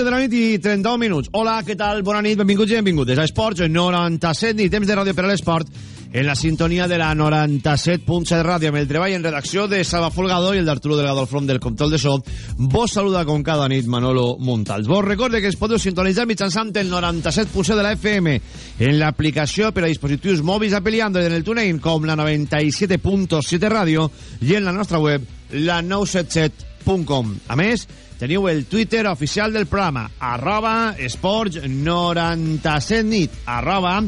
11 de la nit i 31 minuts. Hola, què tal? Bona nit, benvinguts i benvinguts a Esports 97 nit, temps de ràdio per a l'esport, en la sintonia de la 97.7 ràdio, amb el treball en redacció de Salva Folgado i el d'Arturo Delgado al front del control de so. Vos saluda com cada nit Manolo Montals. Vos recorde que es podeu sintonitzar mitjançant el 97.7 de la FM en l'aplicació per a dispositius mòbils i Android en el TuneIn com la 97.7 ràdio i en la nostra web la 977.com. A més, teniu el Twitter oficial del programa, arroba esports97 nit, arroba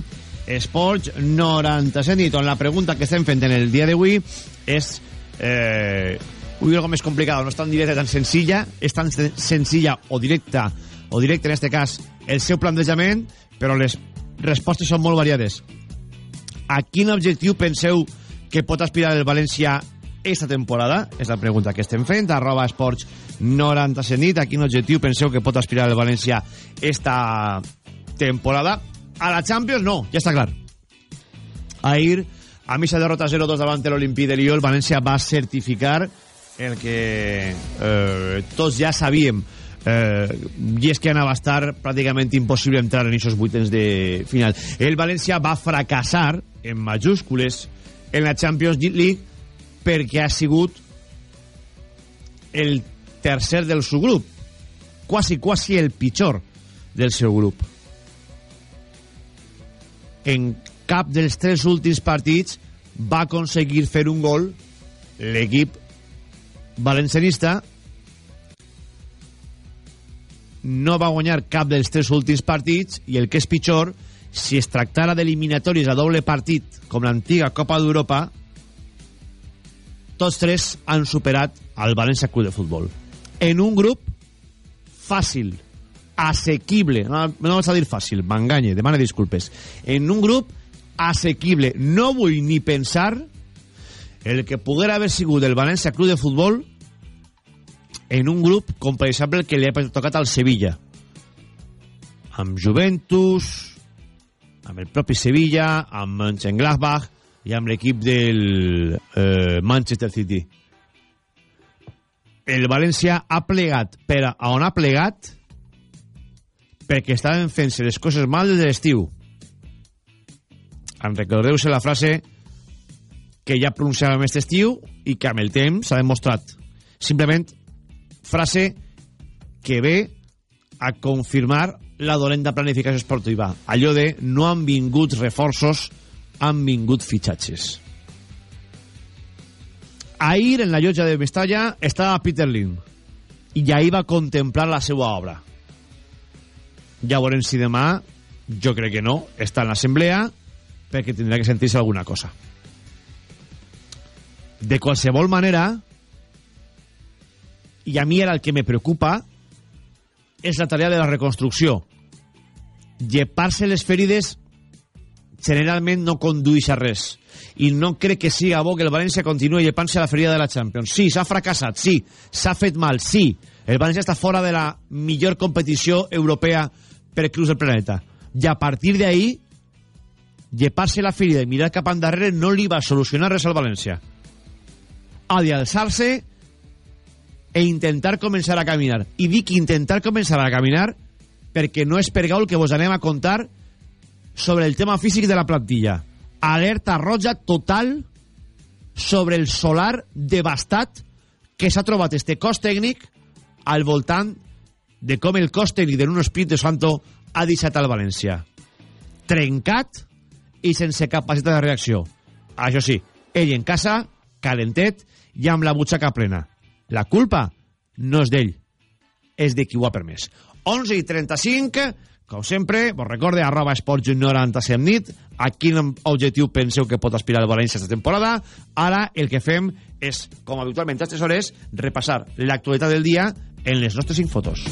esports97 nit, on la pregunta que estem fent en el dia d'avui és... Eh, ui, algo més complicada, no és tan directa, tan senzilla, és tan sen senzilla o directa, o directa en este cas, el seu plantejament, però les respostes són molt variades. A quin objectiu penseu que pot aspirar el València esta temporada? És la pregunta que estem fent, arroba esports 97 nit. A quin objectiu penseu que pot aspirar el València esta temporada? A la Champions no, ja està clar. Ahir, a missa derrota 0-2 davant l'Olimpí de Lió, el València va certificar el que eh, tots ja sabíem eh, i és que anava a estar pràcticament impossible entrar en aquests vuitens de final. El València va fracassar en majúscules en la Champions League perquè ha sigut el tercer del seu grup quasi, quasi el pitjor del seu grup. En cap dels tres últims partits va aconseguir fer un gol l'equip valencianista. No va guanyar cap dels tres últims partits i el que és pitjor si es tractara d'eliminatoris a doble partit com l'antiga Copa d'Europa tots tres han superat al València Club de Futbol. En un grup fàcil assequible no, no vaig a dir fàcil, m'enganye, demana disculpes. En un grup assequible no vull ni pensar el que poguera haver sigut el València Club de Futbol en un grup com per exemple el que li ha tocat al Sevilla. Amb Juventus amb el propi Sevilla amb Mönchengladbach i amb l'equip del eh, Manchester City. El València ha plegat per a on ha plegat? Perquè estaven fent-se les coses mal des de l'estiu. En recordeu-se la frase que ja pronunciàvem aquest estiu i que amb el temps s'ha demostrat. Simplement frase que ve a confirmar la dolenta planificació esportiva. Allò de no han vingut reforços han vingut fitxatges. Ahir en la llotja de Mestalla estava Peter Lim i ahir va contemplar la seva obra. Ja veurem si demà jo crec que no, està en l'assemblea perquè tindrà que sentir-se alguna cosa. De qualsevol manera i a mi era el que me preocupa és la tarea de la reconstrucció. Llepar-se les ferides generalment no condueix a res. I no crec que siga bo que el València continuï llepant-se la ferida de la Champions. Sí, s'ha fracassat, sí, s'ha fet mal sí, el València està fora de la millor competició europea per cruz del planeta. I a partir d'ahí llepar-se la ferida i mirar cap endarrere no li va solucionar res al València. Ha d'alçar-se e intentar començar a caminar. I dic intentar començar a caminar perquè no és per gaul que vos anem a contar sobre el tema físic de la plantilla. Alerta roja total sobre el solar devastat que s'ha trobat este cos tècnic al voltant de com el cos tècnic de Nuno Espíritu Santo ha deixat al València. Trencat i sense capacitat de reacció. Això sí, ell en casa, calentet i amb la butxaca plena. La culpa no és d'ell, és de qui ho ha permès. 11 i 35, com sempre, vos recorde, arroba esports 97 nit, a quin objectiu penseu que pot aspirar el València aquesta temporada. Ara el que fem és, com habitualment a aquestes hores, repassar l'actualitat del dia en les nostres 5 fotos.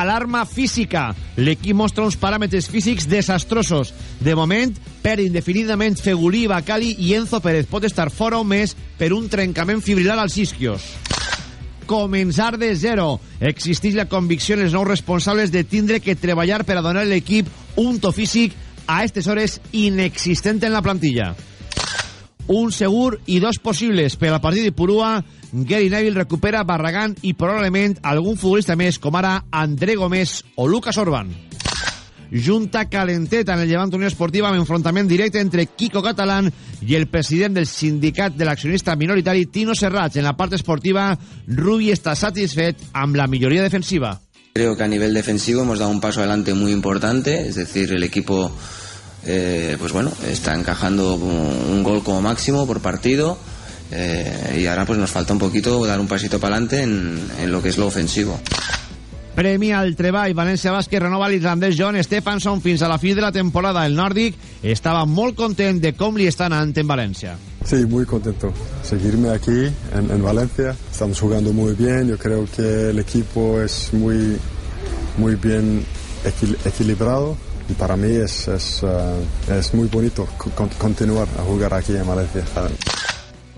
Alarma física. L'equip mostra uns paràmetres físics desastrosos. De moment, per indefinidament Fegulí, Bacali i Enzo Pérez pot estar fora un mes per un trencament fibrilar als isquios. Començar de zero. Existeix la convicció en els nous responsables de tindre que treballar per a donar a l'equip un to físic a aquestes hores inexistent en la plantilla. Un segur i dos possibles per al partit de Purua Gary Neville recupera Barragán i probablement algun futbolista més com ara André Gómez o Lucas Orban. Junta calenteta en el Llevant Unió Esportiva amb enfrontament directe entre Kiko Catalán i el president del sindicat de l'accionista minoritari Tino Serrats. En la part esportiva, Rubi està satisfet amb la milloria defensiva. Creo que a nivel defensivo hemos dado un paso adelante muy importante, es decir, el equipo eh, pues bueno, está encajando un gol como máximo por partido eh, y ahora pues nos falta un poquito dar un pasito para adelante en, en lo que es lo ofensivo. Premi al treball. València Bàsquet renova l'irlandès John Stefansson fins a la fi de la temporada. El nòrdic estava molt content de com li està anant en València. Sí, muy contento. Seguirme aquí en, en Valencia. Estamos jugando muy bien. Yo creo que el equipo es muy, muy bien equil equilibrado. Y para mí es, es, uh, es muy bonito con continuar a jugar aquí en Valencia.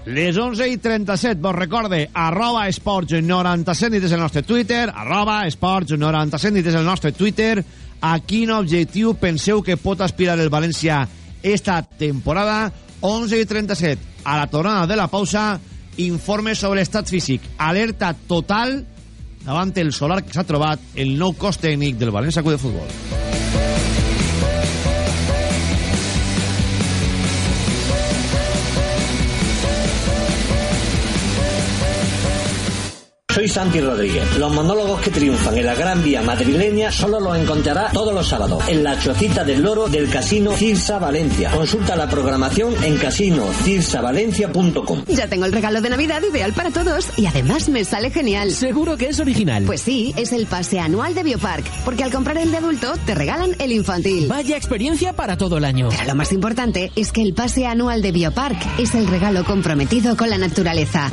Les 11 i 37, vos recorde, arroba esports 97 nit és el nostre Twitter, arroba esports 97 nit és el nostre Twitter. A quin objectiu penseu que pot aspirar el València esta temporada? 11 i 37, a la tornada de la pausa, informe sobre l'estat físic. Alerta total davant el solar que s'ha trobat el nou cos tècnic del València Club de Futbol. Soy Santi Rodríguez. Los monólogos que triunfan en la Gran Vía madrileña solo los encontrará todos los sábados en la Chocita del Loro del Casino Cirsa Valencia. Consulta la programación en casinocirsavalencia.com. Ya tengo el regalo de Navidad ideal para todos y además me sale genial. ¿Seguro que es original? Pues sí, es el pase anual de Biopark, porque al comprar el de adulto te regalan el infantil. Vaya experiencia para todo el año. Pero lo más importante es que el pase anual de Biopark es el regalo comprometido con la naturaleza.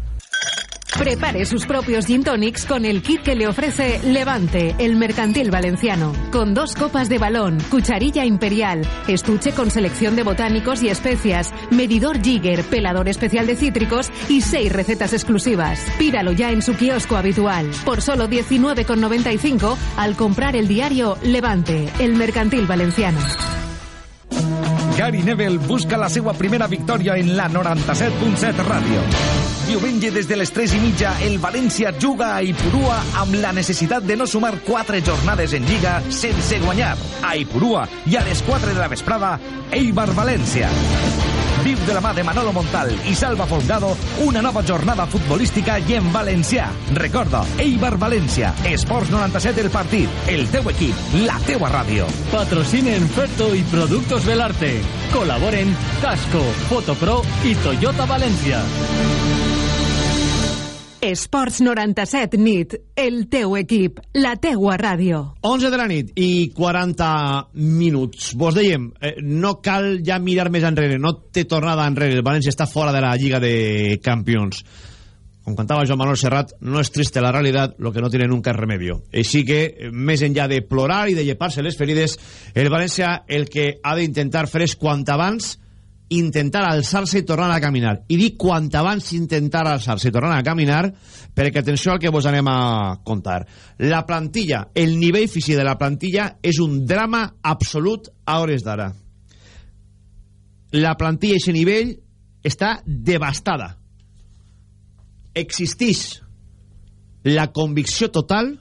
Prepare sus propios gin tonics con el kit que le ofrece Levante, el mercantil valenciano. Con dos copas de balón, cucharilla imperial, estuche con selección de botánicos y especias, medidor Jigger, pelador especial de cítricos y seis recetas exclusivas. Pídalo ya en su kiosco habitual. Por solo 19,95 al comprar el diario Levante, el mercantil valenciano. Gary Neville busca la seva primera victòria en la 97.7 ràdio. Diumenge des de les 3 i mitja, el València juga a Ipurua amb la necessitat de no sumar 4 jornades en Lliga sense guanyar. A Ipurua i a les 4 de la vesprada, Eibar València. Viu de la mà de Manolo Montal i Salva Folgado una nova jornada futbolística i en valencià. Recorda, Eibar València, Esports 97 el partit, el teu equip, la teua ràdio. Patrocinen Ferto y Productos Belarte. Colaboren Casco, Fotopro y Toyota Valencia. Esports 97 nit, el teu equip, la teua ràdio. 11 de la nit i 40 minuts. Vos dèiem, eh, no cal ja mirar més enrere, no té tornada enrere. El València està fora de la Lliga de Campions. Com cantava Joan Manuel Serrat, no és triste la realitat, lo que no tiene nunca remedio. Així que, eh, més enllà de plorar i de llepar-se les ferides, el València el que ha d'intentar fer és quant abans intentar alçar-se i tornar a caminar. I dic quant abans intentar alçar-se i tornar a caminar, perquè atenció al que vos anem a contar. La plantilla, el nivell físic de la plantilla és un drama absolut a hores d'ara. La plantilla, aquest nivell, està devastada. Existeix la convicció total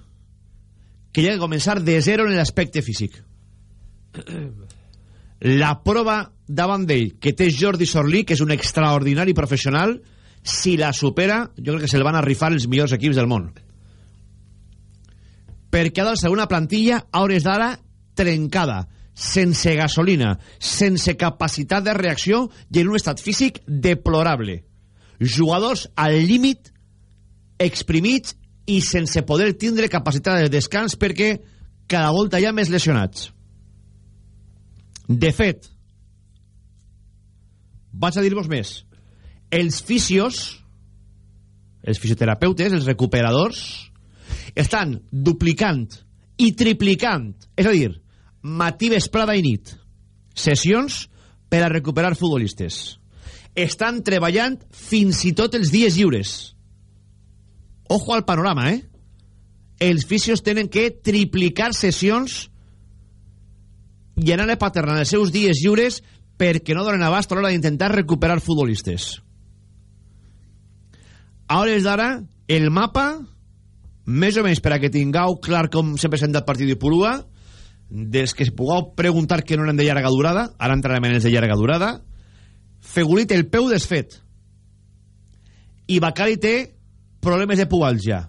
que hi ha de començar de zero en l'aspecte físic. La prova davant d'ell que té Jordi Sorlí, que és un extraordinari professional, si la supera, jo crec que se'l van a rifar els millors equips del món. Perquè ha de ser una plantilla a hores d'ara trencada, sense gasolina, sense capacitat de reacció i en un estat físic deplorable. Jugadors al límit, exprimits i sense poder tindre capacitat de descans perquè cada volta hi ha més lesionats. De fet, vaig a dir-vos més. Els fisios, els fisioterapeutes, els recuperadors, estan duplicant i triplicant, és a dir, matí, vesprada i nit, sessions per a recuperar futbolistes. Estan treballant fins i tot els dies lliures. Ojo al panorama, eh? Els fisios tenen que triplicar sessions i anar a paternar els seus dies lliures perquè no donen abast a l'hora d'intentar recuperar futbolistes. A hores d'ara, el mapa, més o menys per a que tingueu clar com s'ha presentat partit de Purua, dels que pugueu preguntar que no eren de llarga durada, ara entrarem en els de llarga durada, Fegulit el peu desfet. I Bacari té problemes de pubalgia.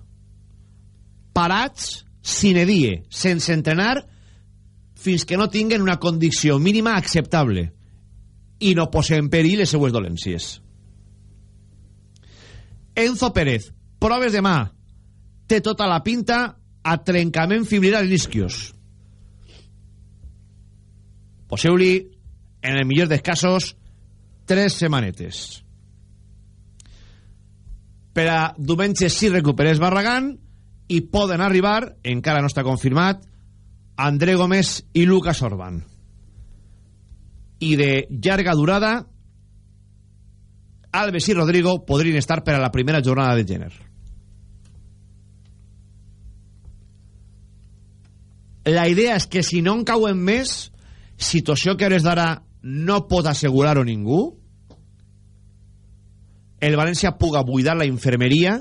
Parats, sine die, sense entrenar, fins que no tinguen una condició mínima acceptable i no posen en perill les seues dolències. Enzo Pérez, proves de mà, té tota la pinta a trencament fibrilar l'isquios. Poseu-li, en el millor dels casos, tres setmanetes. Per a diumenge sí recuperés Barragán i poden arribar, encara no està confirmat, André Gómez i Lucas Orban. I de llarga durada, Alves i Rodrigo podrien estar per a la primera jornada de gener. La idea és que si no en cauen més, situació que hores d'ara no pot assegurar-ho ningú, el València puga buidar la infermeria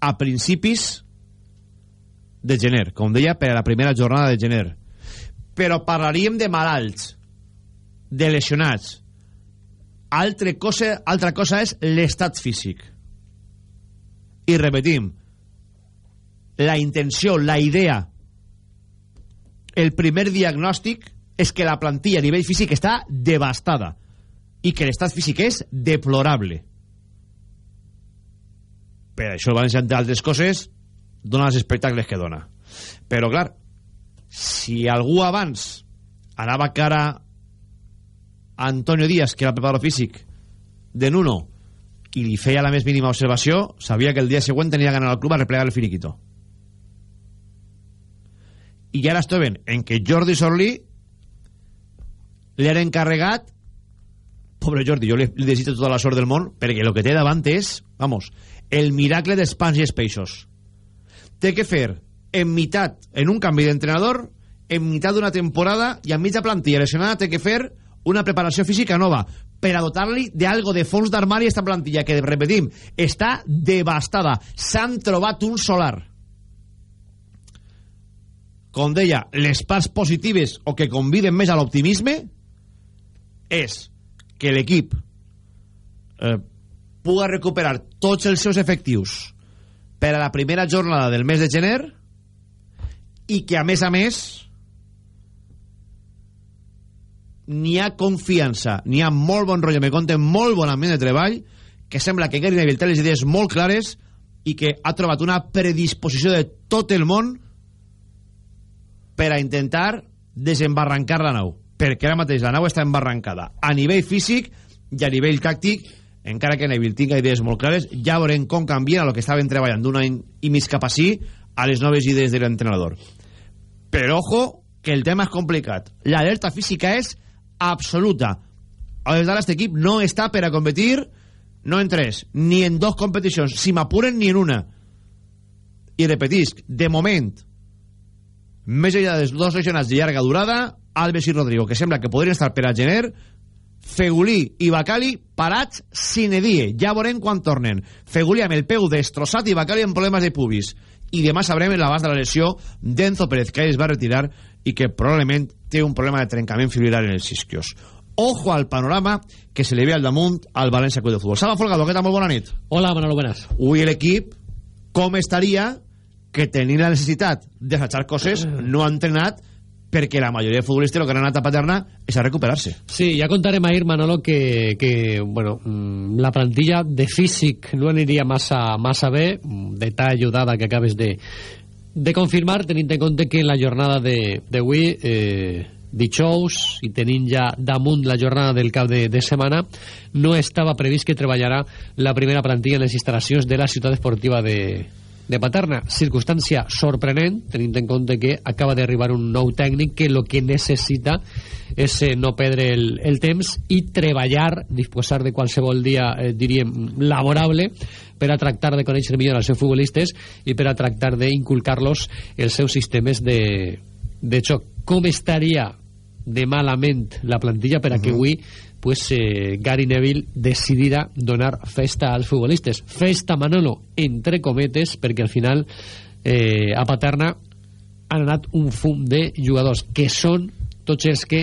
a principis de gener, com deia, per a la primera jornada de gener. Però parlaríem de malalts, de lesionats. Altra cosa, altra cosa és l'estat físic. I repetim, la intenció, la idea, el primer diagnòstic és que la plantilla a nivell físic està devastada i que l'estat físic és deplorable. Per això van ser altres coses dona els espectacles que dona. Però, clar, si algú abans anava cara Antonio Díaz, que era el preparador físic de Nuno, i li feia la més mínima observació, sabia que el dia següent tenia ganar al club a replegar el finiquito. I ara estem en que Jordi Sorlí li han encarregat pobre Jordi, jo li, li tota la sort del món perquè el que té davant és, vamos, el miracle dels pans i els peixos. Té que fer en meitat, en un canvi d'entrenador, en meitat d'una temporada i en mitja plantilla lesionada té que fer una preparació física nova per a dotar-li d'algo de fons d'armari a esta plantilla que, repetim, està devastada. S'han trobat un solar. Com deia, les parts positives o que conviden més a l'optimisme és que l'equip eh, puga recuperar tots els seus efectius per a la primera jornada del mes de gener i que a més a més n'hi ha confiança n'hi ha molt bon rotllo, me compte molt bon ambient de treball que sembla que Gary Neville té les idees molt clares i que ha trobat una predisposició de tot el món per a intentar desembarrancar la nau. Perquè ara mateix la nau està embarrancada a nivell físic i a nivell tàctic encara que Neville tinga idees molt clares ja veurem com canvien a lo que estaven treballant d'un any i mig cap així a les noves idees de l'entrenador. Però ojo que el tema és complicat. L'alerta física és absoluta. A les d'ara aquest equip no està per a competir no en tres, ni en dos competicions si m'apuren ni en una. I repetisc, de moment més enllà dels dos lesionats de llarga durada Alves i Rodrigo, que sembla que podrien estar per a gener Fegulí i Bacali parats sine die, ja veurem quan tornen. Fegulí amb el peu destrossat i Bacali amb problemes de pubis. I demà sabrem l'abast de la lesió d'Enzo Pérez que es va retirar i que probablement té un problema de trencament fibrilar en els isquios ojo al panorama que se le ve al damunt al València Club de Futbol. Salva Folgado, què tal? Molt bona nit. Hola, Manolo, buenas. Avui l'equip, com estaria que tenint la necessitat de coses, no ha entrenat perquè la majoria de futbolistes lo que han anat a Paterna és a recuperar-se. Sí, ja contarem ahir, Manolo, que, que bueno, mm, la plantilla de físic no aniria massa, massa bé, mm, detall o dada que acabes de, de confirmar, tenint en compte que en la jornada d'avui eh, dijous i tenint ja damunt la jornada del cap de, de setmana no estava previst que treballarà la primera plantilla en les instal·lacions de la ciutat esportiva de, de Paterna circumstància sorprenent tenint en compte que acaba d'arribar un nou tècnic que el que necessita és eh, no perdre el, el temps i treballar, disposar de qualsevol dia eh, diríem laborable per a tractar de conèixer millor els seus futbolistes i per a tractar d'inculcar-los els seus sistemes de, de xoc. Com estaria de malament la plantilla per a que avui pues, eh, Gary Neville decidirà donar festa als futbolistes. Festa, Manolo, entre cometes, perquè al final eh, a Paterna han anat un fum de jugadors que són tots els que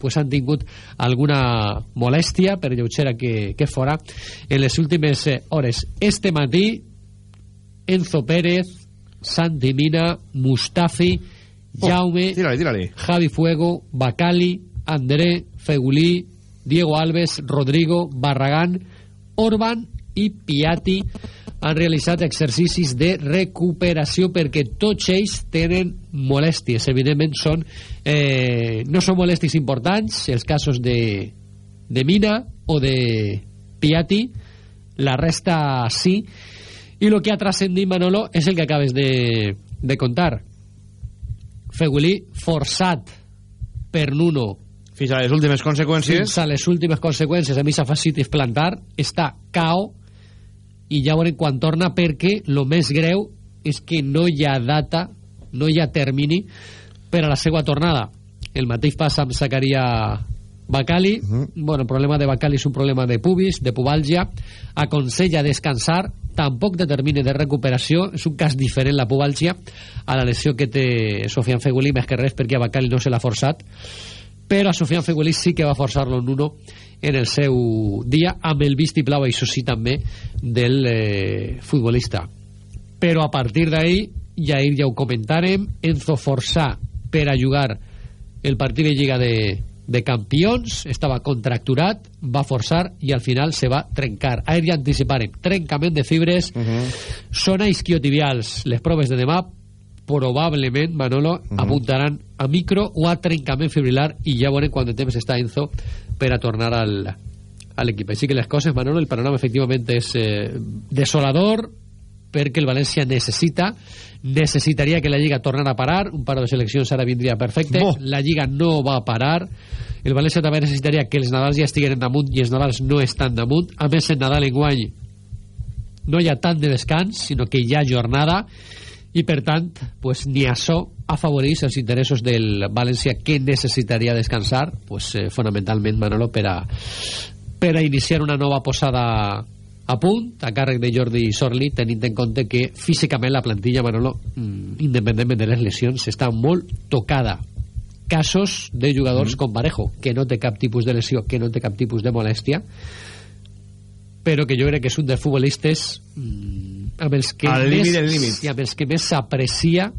pues, han tingut alguna molèstia per lleugera que, que fora en les últimes eh, hores. Este matí Enzo Pérez, Santi Mina, Mustafi, Jaume, oh, tírale, tírale. Javi Fuego, Bacali, André, Fegulí, Diego Alves, Rodrigo, Barragán, Orban i Piatti han realitzat exercicis de recuperació perquè tots ells tenen molèsties. Evidentment eh, no són molèsties importants, els casos de, de Mina o de Piatti, la resta sí, i el que ha trascendit Manolo és el que acabes de, de contar. Fegulí forçat per Nuno fins a les últimes conseqüències. Fins a les últimes conseqüències a mi s'ha facilitat plantar està cao i ja veurem quan torna perquè el més greu és que no hi ha data no hi ha termini per a la seva tornada. El mateix passa amb Zacaria Bacali, uh -huh. bueno, el problema de Bacali és un problema de pubis, de pubalgia. Aconsella descansar tampoc determine de recuperació. És un cas diferent la pubalgia a la lesió que té Sofian Feguli més que res perquè a Bacali no se l'ha forçat però a Sofian Feguli sí que va forçar-lo en uno en el seu dia amb el vistiplau, això sí també del eh, futbolista però a partir d'ahir ja ahir ja ho comentarem Enzo forçar per a jugar el partit de Lliga de, de campions, estava contracturat, va forçar i al final se va trencar. Ahir ja anticiparem, trencament de fibres, uh -huh. zona isquiotibials. Les proves de demà probablement, Manolo, uh -huh. apuntaran a micro o a trencament fibrilar i ja veurem quant de temps està Enzo per a tornar al, a l'equip. Així que les coses, Manolo, el panorama efectivament és eh, desolador perquè el València necessita necessitaria que la Lliga tornara a parar un paro de seleccions ara vindria perfecte Bo. la Lliga no va a parar el València també necessitaria que els Nadals ja estiguen damunt i els Nadals no estan damunt a més en Nadal en guany no hi ha tant de descans sinó que hi ha jornada i per tant pues, ni això afavoreix els interessos del València que necessitaria descansar pues, eh, fonamentalment Manolo per a, per a iniciar una nova posada a punt, a càrrec de Jordi Sorli, tenint en compte que físicament la plantilla, Manolo, mm, independentment de les lesions, està molt tocada. Casos de jugadors mm. com Parejo, que no té cap tipus de lesió, que no té cap tipus de molèstia, però que jo crec que és un dels futbolistes mm, amb els que Al més, límit i amb els que més s'aprecia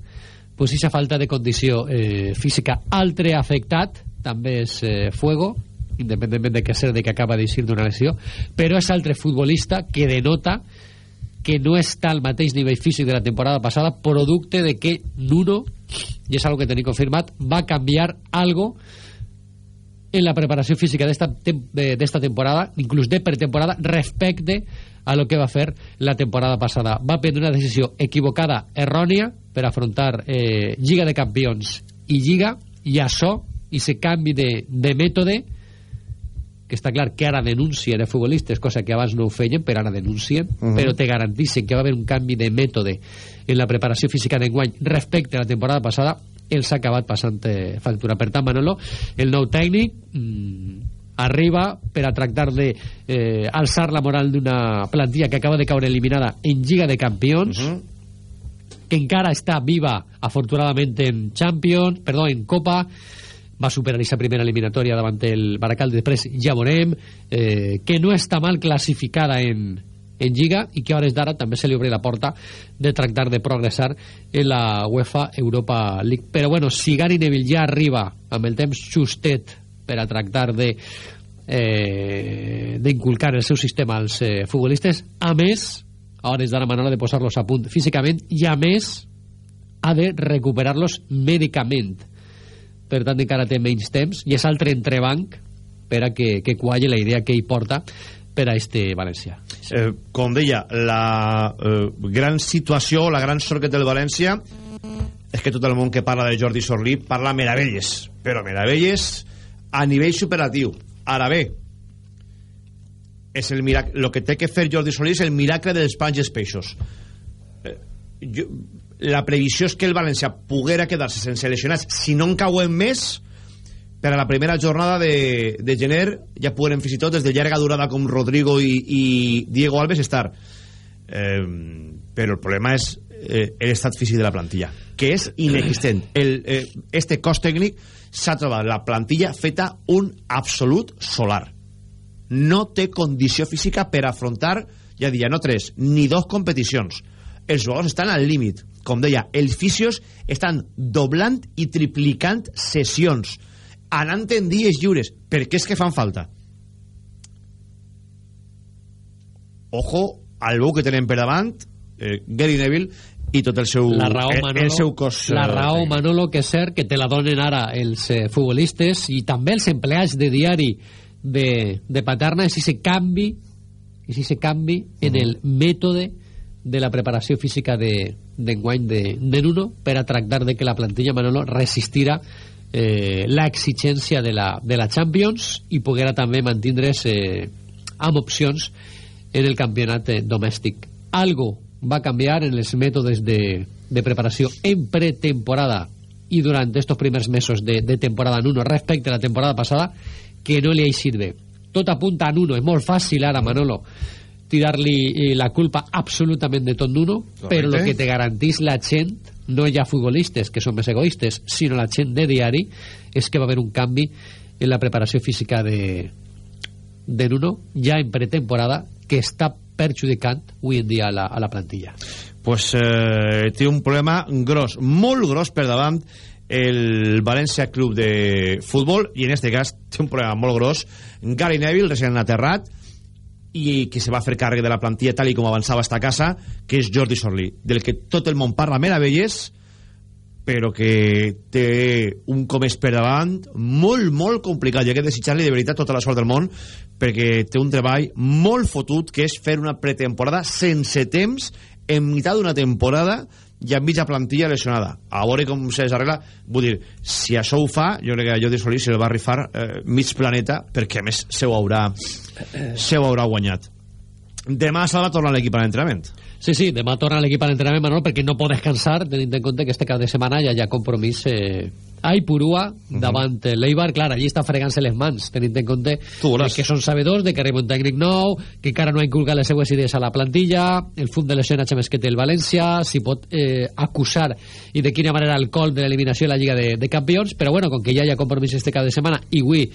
pues, aquesta falta de condició eh, física. Altre afectat també és eh, Fuego, independentment de que ser de que acaba d'eixir d'una lesió, però és altre futbolista que denota que no està al mateix nivell físic de la temporada passada, producte de que Nuno, i és algo que tenim confirmat, va canviar algo en la preparació física d'esta esta temporada, inclús de pretemporada, respecte a lo que va fer la temporada passada. Va prendre una decisió equivocada, errònia, per afrontar eh, Lliga de Campions i Lliga, i això, i se canvi de, de mètode, que està clar que ara denuncien els futbolistes, cosa que abans no ho feien, però ara denuncien, uh -huh. però te garantixen que va haver un canvi de mètode en la preparació física d'enguany respecte a la temporada passada, els ha acabat passant eh, factura. Per tant, Manolo, el nou tècnic mmm, arriba per a tractar de eh, alçar la moral d'una plantilla que acaba de caure eliminada en Lliga de Campions, uh -huh. que encara està viva, afortunadament, en Champions, perdó, en Copa, va superar aquesta primera eliminatòria davant el Baracaldo, després ja veurem eh, que no està mal classificada en, en Lliga i que a hores d'ara també se li obre la porta de tractar de progressar en la UEFA Europa League. Però bueno, si Gary Neville ja arriba amb el temps justet per a tractar de eh, d'inculcar el seu sistema als eh, futbolistes, a més, a hores d'ara Manolo de posar-los a punt físicament i a més ha de recuperar-los mèdicament per tant encara té menys temps i és altre entrebanc per a que, que qualle la idea que hi porta per a este València. Eh, com deia, la eh, gran situació, la gran sort que té el València és que tot el món que parla de Jordi Sorlí parla meravelles, però meravelles a nivell superatiu. Ara bé, és el miracle, el que té que fer Jordi Solís és el miracle dels els peixos. Eh, jo, la previsió és que el València poguera quedar-se sense lesionats si no en cauen més per a la primera jornada de, de gener ja pogueren fins i tot des de llarga durada com Rodrigo i, i Diego Alves estar eh, però el problema és eh, l'estat físic de la plantilla que és inexistent el, eh, este cos tècnic s'ha trobat la plantilla feta un absolut solar no té condició física per afrontar ja dia no tres, ni dos competicions els jugadors estan al límit com deia, els fisios estan doblant i triplicant sessions, anant en dies lliures. Per què és que fan falta? Ojo al bou que tenen per davant, eh, Gary Neville, i tot el seu, la raó, Manolo, el, seu cos... La eh, raó, Manolo, que és cert que te la donen ara els eh, futbolistes i també els empleats de diari de, de Paterna, és si canvi, és si canvi uh -huh. en el mètode de la preparació física d'enguany de, de, de Nuno per a tractar de que la plantilla Manolo resistira eh, l'exigència de, la, de la Champions i poguera també mantindre's eh, amb opcions en el campionat eh, domèstic. Algo va canviar en els mètodes de, de preparació en pretemporada i durant estos primers mesos de, de temporada en uno respecte a la temporada passada que no li ha eixit bé. Tot apunta a uno, és molt fàcil ara, Manolo, tirar-li eh, la culpa absolutament de tot d'uno, però el que te garantís la gent, no hi ha futbolistes que són més egoistes, sinó la gent de diari, és que va haver un canvi en la preparació física de, de Nuno, ja en pretemporada, que està perjudicant avui en dia a la, a la plantilla. Pues eh, té un problema gros, molt gros per davant el València Club de Futbol i en este cas té un problema molt gros Gary Neville, recent aterrat i que se va fer càrrec de la plantilla tal i com avançava esta casa, que és Jordi Sorlí, del que tot el món parla meravelles, però que té un comès per davant molt, molt complicat. I hay que desitjar-li de veritat tota la sort del món, perquè té un treball molt fotut, que és fer una pretemporada sense temps, en meitat d'una temporada, i amb mitja plantilla lesionada. A veure com se desarregla. Vull dir, si això ho fa, jo crec que Jordi Solís se va rifar eh, mig planeta, perquè a més se ho haurà, se ho haurà guanyat. Demà Salva torna l'equip a l'entrenament. Sí, sí, demà torna l'equip a l'entrenament, Manol, perquè no pot descansar, tenint en compte que este cap de setmana ja hi ha compromís eh, a Ipurua, uh -huh. davant l'Eibar, clar, allí està fregant-se les mans, tenint en compte que són sabedors de que arriba un tècnic nou, que encara no ha inculcat les seues idees a la plantilla, el fund de lesionatge més que té el València, si pot eh, acusar i de quina manera el col de l'eliminació de la Lliga de, de Campions, però bueno, com que ja hi ha compromís este cap de setmana, i avui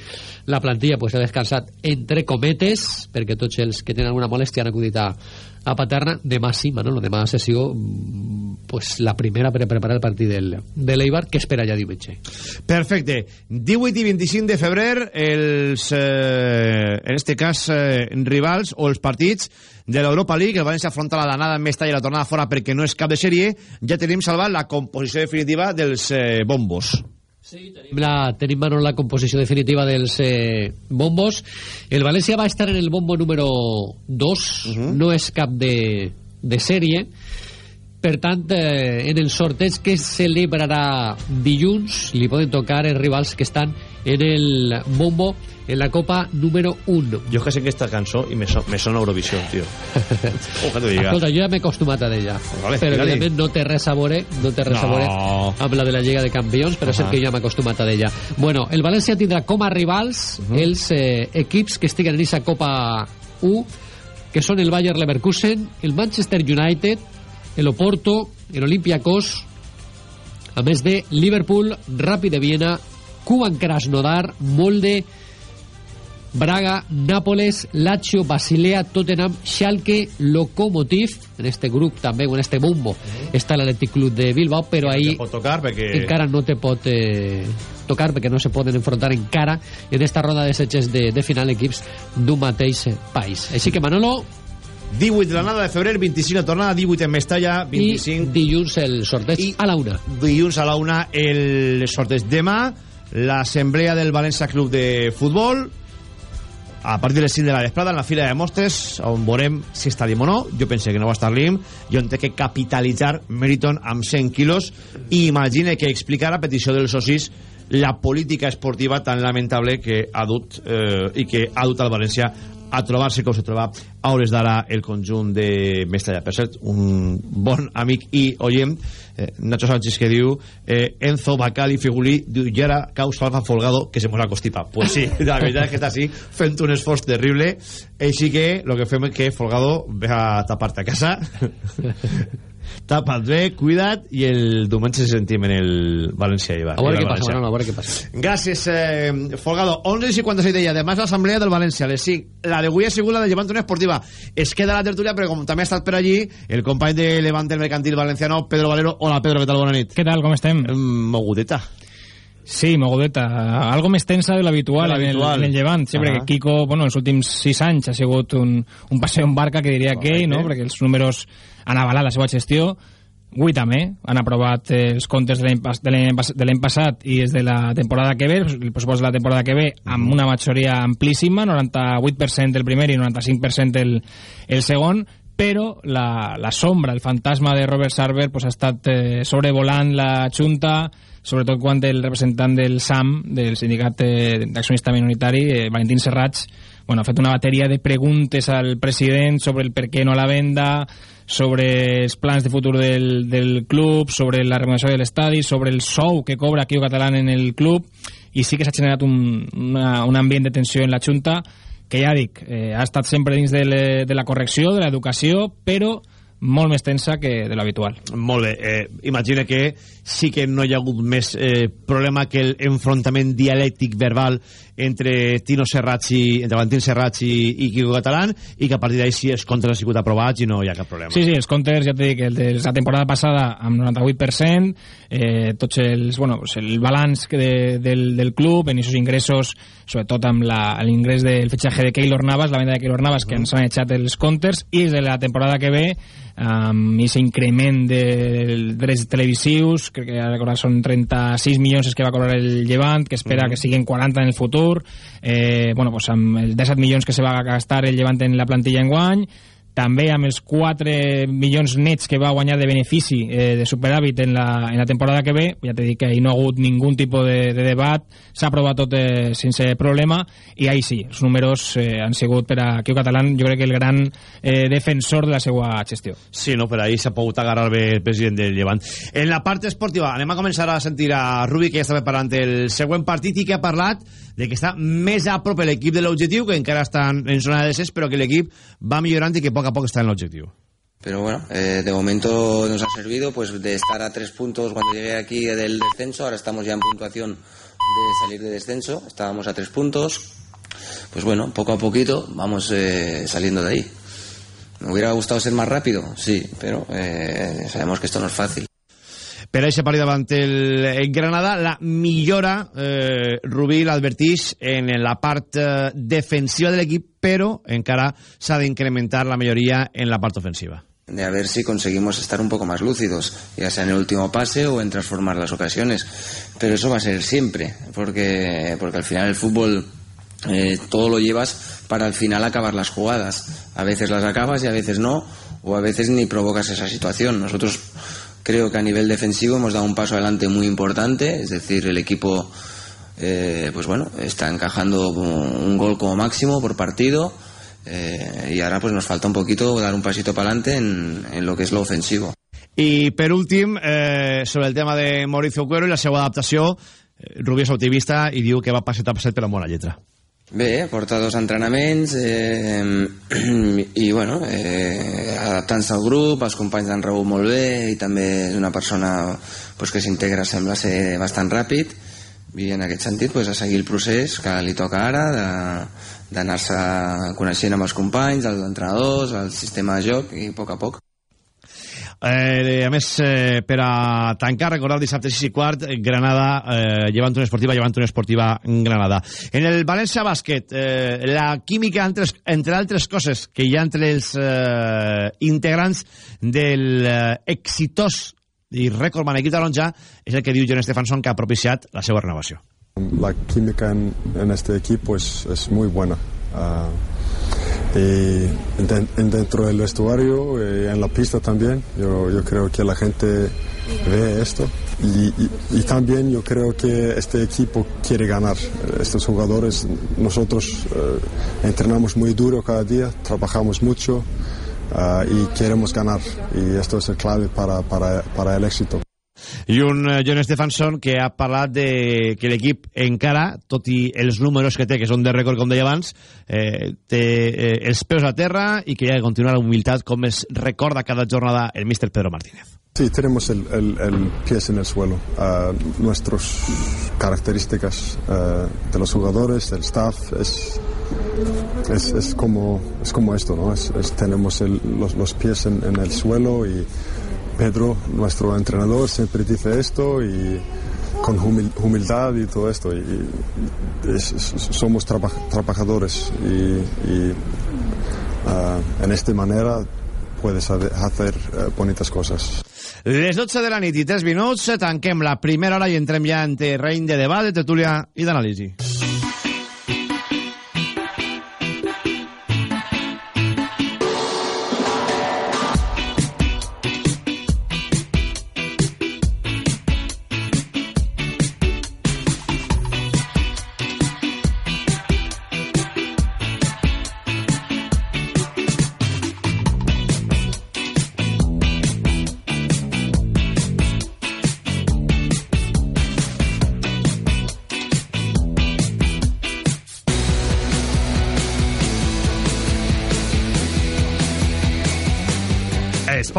la plantilla pues, ha descansat entre cometes, perquè tots els que tenen alguna molèstia han acudit a, a Paterna demà sí, Manolo, demà sessió mm, pues, la primera per preparar el partit del, de l'Eibar que espera ja diumenge? Perfecte, 18 i 25 de febrer els, eh, en este cas eh, rivals o els partits de l'Europa League, el València afronta la danada en Mestalla i la tornada fora perquè no és cap de sèrie. Ja tenim salvat la composició definitiva dels eh, bombos Tenim, la, tenim Manolo, la composició definitiva dels eh, bombos. El València va estar en el bombo número 2, no és cap de, de sèrie. Per tant, eh, en el sorteig que celebrarà dilluns, li poden tocar els rivals que estan en el bombo en la Copa número 1. Jo és que sé aquesta cançó i me, so, me sona Eurovisió, tio. Ojalà diga. Escolta, jo ja m'he acostumat a ella. Vale, però evidentment no té res a veure, no té res a veure No. amb la de la Lliga de Campions, però és Ahà. cert que ja m'he acostumat a ella. Bueno, el València tindrà com a rivals els eh, equips que estiguen en aquesta Copa 1, que són el Bayer Leverkusen, el Manchester United, el Oporto, el Olympiacos, a més de Liverpool, Rapid de Viena, Kuban Krasnodar, Molde, Braga, Nápoles, Lazio, Basilea, Tottenham, Schalke, Lokomotiv, en este grup també, o en este bombo, està l'Atlètic Club de Bilbao, però ahí pot tocar perquè... encara no te pot eh, tocar perquè no se poden enfrontar encara en esta ronda de setges de, de final equips d'un mateix país. Així que Manolo, 18 de la nada de febrer, 25 la tornada, 18 en Mestalla, 25... i dilluns el sorteig a la una. dilluns a la una el sorteig demà l'assemblea del València Club de Futbol. A partir de les 5 de la vesprada en la fila de mostres on veurem si està l'IM o no. Jo pense que no va estar l'IM jo en té que capitalitzar Meriton amb 100 quilos. I imagine que explicar a petició dels socis la política esportiva tan lamentable que ha dut eh, i que ha dut al València a trobar-se com se troba a hores d'ara el conjunt de Mestalla. Per cert, un bon amic i oient, eh, Nacho Sánchez, que diu eh, Enzo, Bacal i Figulí, diu, i ara causa Alfa Folgado que se mos ha constipat. Pues sí, la veritat és que està així, fent un esforç terrible. Així que lo que fem és que Folgado ve a tapar-te a casa tapa't bé, cuida't i el diumenge se sentim en el València Ibar. A veure què passa, Manolo, a veure què passa. Gràcies, eh, Folgado. 11 i 56 deia, demà és l'assemblea del València, les 5. La d'avui ha sigut la de Llevant Unió Esportiva. Es queda la tertúlia, però com també ha estat per allí, el company de Levante, el mercantil valenciano, Pedro Valero. Hola, Pedro, què tal? Bona nit. Què tal, com estem? Mogudeta. Sí, mogudeta. Algo més tensa de l'habitual en, el, en el Llevant. Sí, Ahà. perquè Kiko, bueno, els últims sis anys ha sigut un, un passeu en barca, que diria aquell, no? Perquè els números han avalat la seva gestió. Avui també han aprovat els comptes de l'any passat i des de la temporada que ve, el pressupost de la temporada que ve, amb una majoria amplíssima, 98% el primer i 95% el, el segon, però la, la sombra, el fantasma de Robert Sarver pues, ha estat eh, sobrevolant la Junta, sobretot quan el representant del SAM, del Sindicat eh, d'Accionista Minoritari, eh, Valentín Serrats, bueno, ha fet una bateria de preguntes al president sobre el per què no la venda, sobre els plans de futur del, del club, sobre la renovació de l'estadi, sobre el sou que cobra Quiu Catalán en el club, i sí que s'ha generat un, una, un ambient de tensió en la Junta que ja dic, eh, ha estat sempre dins de, le, de la correcció, de l'educació, però molt més tensa que de l'habitual. Molt bé, eh, imagina que sí que no hi ha hagut més eh, problema que l'enfrontament dialèctic verbal entre Tino Serrats i, entre Valentín Serrats i, i Quico Catalán i que a partir d'ahí sí els comptes han sigut aprovats i no hi ha cap problema. Sí, sí, els comptes, ja t'he dit, el de la temporada passada amb 98%, eh, tots els, bueno, pues el balanç de, del, del club, en aquests ingressos, sobretot amb la- l'ingrés del fitxatge de Keylor Navas, la venda de Keylor Navas, que ens han eixat els comptes, i des de la temporada que ve, amb aquest increment de drets televisius, crec que ara són 36 milions que va cobrar el Llevant, que espera que siguin 40 en el futur, eh, bueno, pues amb els 17 milions que se va gastar el Llevant en la plantilla en guany, també amb els 4 milions nets que va guanyar de benefici eh, de superàvit en la, en la temporada que ve, ja t'he dit que ahir no ha hagut ningun tipus de, de debat, s'ha aprovat tot eh, sense problema, i ahir sí, els números eh, han sigut per a Quiu Catalán, jo crec que el gran eh, defensor de la seva gestió. Sí, no, per ahí s'ha pogut agarrar bé el president del Llevant. En la part esportiva, anem a començar a sentir a Rubi, que ja estava parlant el següent partit i que ha parlat de que està més a prop l'equip de l'objectiu, que encara està en zona de descens, però que l'equip va millorant i que a poc a poc està en l'objectiu. Pero bueno, eh, de momento nos ha servido pues de estar a tres puntos cuando llegué aquí del descenso, ahora estamos ya en puntuación de salir de descenso, estábamos a tres puntos, pues bueno, poco a poquito vamos eh, saliendo de ahí. ¿Me hubiera gustado ser más rápido? Sí, pero eh, sabemos que esto no es fácil. Per a aquest partit davant el, Granada, la millora, eh, Rubí l'advertís en la part eh, defensiva de l'equip, però encara s'ha d'incrementar la majoria en la part ofensiva. de a ver si conseguimos estar un poco más lúcidos, ya sea en el último pase o en transformar las ocasiones. Pero eso va a ser siempre, porque, porque al final el fútbol eh, todo lo llevas para al final acabar las jugadas. A veces las acabas y a veces no, o a veces ni provocas esa situación. Nosotros creo que a nivel defensivo hemos dado un paso adelante muy importante, es decir, el equipo eh, pues bueno, está encajando un gol como máximo por partido eh, y ahora pues nos falta un poquito dar un pasito para adelante en, lo que es lo ofensivo. I per últim, eh, sobre el tema de Mauricio Cuero i la seva adaptació, eh, Rubí és optimista i diu que va passet a passet per la bona lletra. Bé, porta dos entrenaments eh, i bueno, eh, adaptant-se al grup, els companys d'en Raúl molt bé i també és una persona pues, que s'integra sembla ser bastant ràpid i en aquest sentit pues, a seguir el procés que li toca ara d'anar-se coneixent amb els companys, els entrenadors, el sistema de joc i a poc a poc. Eh, a més, eh, per a tancar, recordar dissabte 6 i quart, Granada, eh, llevant una esportiva, llevant una esportiva Granada. En el València Bàsquet, eh, la química, entre, entre altres coses, que hi ha entre els eh, integrants del eh, exitós i recordman equip taronja, és el que diu John Stefansson, que ha propiciat la seva renovació. La química en, en este equipo es, es muy buena. Uh, y dentro del vestuario y en la pista también. Yo, yo creo que la gente ve esto y, también yo creo que este equipo quiere ganar. Estos jugadores, nosotros uh, entrenamos muy duro cada día, trabajamos mucho uh, y queremos ganar y esto es el clave para, para, para el éxito. I un uh, John Stefansson que ha parlat de que l'equip encara, tot i els números que té, que són de rècord, com deia abans, eh, té eh, els peus a terra i que hi ha que continuar la humilitat, com es recorda cada jornada el míster Pedro Martínez. Sí, tenemos el, el, el pies en el suelo. Uh, nuestras características uh, de los jugadores, del staff, es, es, es, como, es como esto, ¿no? Es, es tenemos el, los, los pies en, en el suelo y Pedro, nuestro entrenador, siempre dice esto y con humil humildad y todo esto. Y, es, somos traba trabajadores y, y uh, en esta manera puedes hacer uh, bonitas cosas. Les 12 de la nit i 3 minuts tanquem la primera hora i entrem ja en terreny de debat, de tertúlia i d'anàlisi.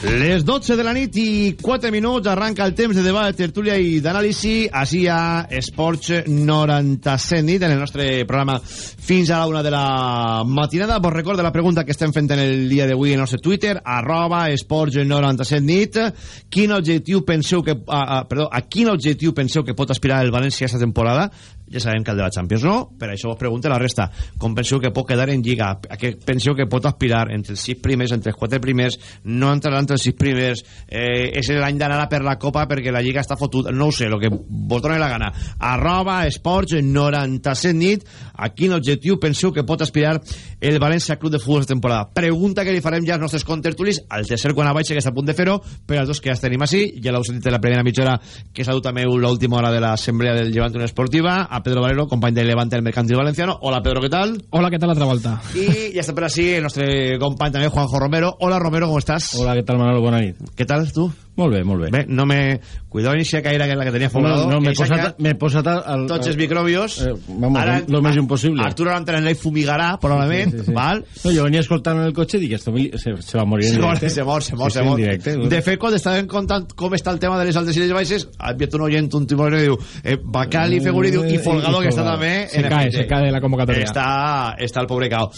Les 12 de la nit i 4 minuts arranca el temps de debat, tertúlia i d'anàlisi. Així a Esports 97 nit en el nostre programa fins a la una de la matinada. Vos recordo la pregunta que estem fent en el dia d'avui en el nostre Twitter arroba Esports 97 nit. Quin objectiu penseu que a, a, perdó, a quin objectiu penseu que pot aspirar el València aquesta temporada ja sabem que el de la Champions no, per això vos pregunto la resta. Com penseu que pot quedar en Lliga? A què penseu que pot aspirar entre els sis primers, entre els quatre primers? No entrarà entre els sis primers? Eh, és l'any d'anar per la Copa perquè la Lliga està fotuda? No ho sé, el que vos doni la gana. Arroba esports 97 nit. A quin objectiu penseu que pot aspirar el València Club de Futbol de temporada? Pregunta que li farem ja als nostres contertulis, al tercer quan a baixa que està a punt de fer-ho, però els dos que ja tenim així, ja l'heu sentit en la primera mitja hora que s'ha dut també l'última hora de l'assemblea del Llevant Unió Esportiva, a Pedro Valero, company de Levante del Mercantil Valenciano. Hola Pedro, ¿qué tal? Hola, ¿qué tal otra vuelta? Y ya está por así el nuestro company també, Juanjo Romero. Hola Romero, ¿cómo estás? Hola, ¿qué tal Manolo? Bona nit. ¿Qué tal tú? Molt bé, molt bé. Bé, no me... Cuidado ni si caire que la que tenia formado. No, no m'he posat, m'he posat al, tots els microbios. Eh, vamos, Ara, lo més impossible. Arturo Lanterenley fumigarà, probablement, sí, sí, sí. val? No, jo venia escoltant en el cotxe i dic, esto se, se va morir en se directe. Se mor, se mor, se mor. Sí, directe, de fet, quan estaven contant com està el tema de les altes i les baixes, ha enviat un oient, un timor i diu, eh, Bacal i Feguri, diu, i Folgado, que està també... Se cae, se cae de la convocatòria. Està, està el pobre cao.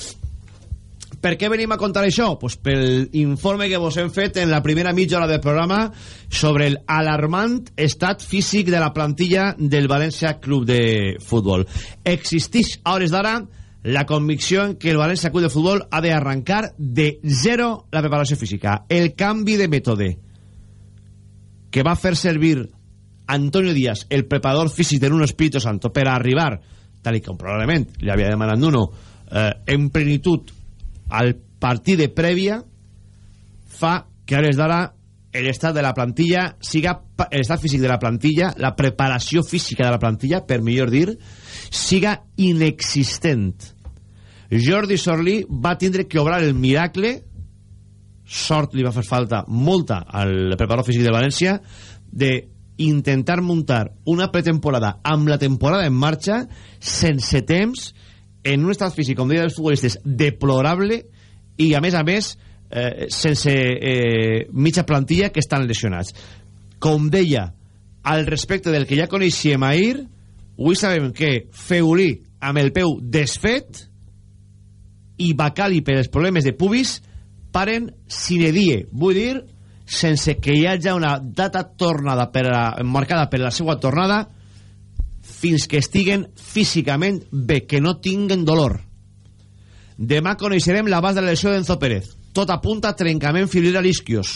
Per què venim a contar això? Pues pel informe que vos hem fet en la primera mitja hora del programa sobre el alarmant estat físic de la plantilla del València Club de Futbol. Existeix a hores d'ara la convicció en que el València Club de Futbol ha d'arrancar de zero la preparació física. El canvi de mètode que va fer servir Antonio Díaz, el preparador físic de Nuno Espíritu Santo, per arribar, tal i com probablement li havia demanat Nuno, eh, en plenitud al partit de prèvia fa que a hores d'ara l'estat de la plantilla siga l'estat físic de la plantilla la preparació física de la plantilla per millor dir siga inexistent. Jordi Sorlí va tindre que obrar el miracle. Sort li va fer falta molta al preparador físic de València de intentar muntar una pretemporada amb la temporada en marxa sense temps en un estat físic, com deia els futbolistes, deplorable i, a més a més, eh, sense eh, mitja plantilla que estan lesionats. Com deia, al respecte del que ja coneixíem ahir, avui sabem que Feulí, amb el peu desfet, i Bacali, per els problemes de pubis, paren sine die. Vull dir, sense que hi hagi una data tornada per a, marcada per la seva tornada, fins que estiguen físicament bé, que no tinguen dolor. Demà coneixerem l'abast de la lesió d'Enzo Pérez. Tot apunta a trencament fibrilar isquios.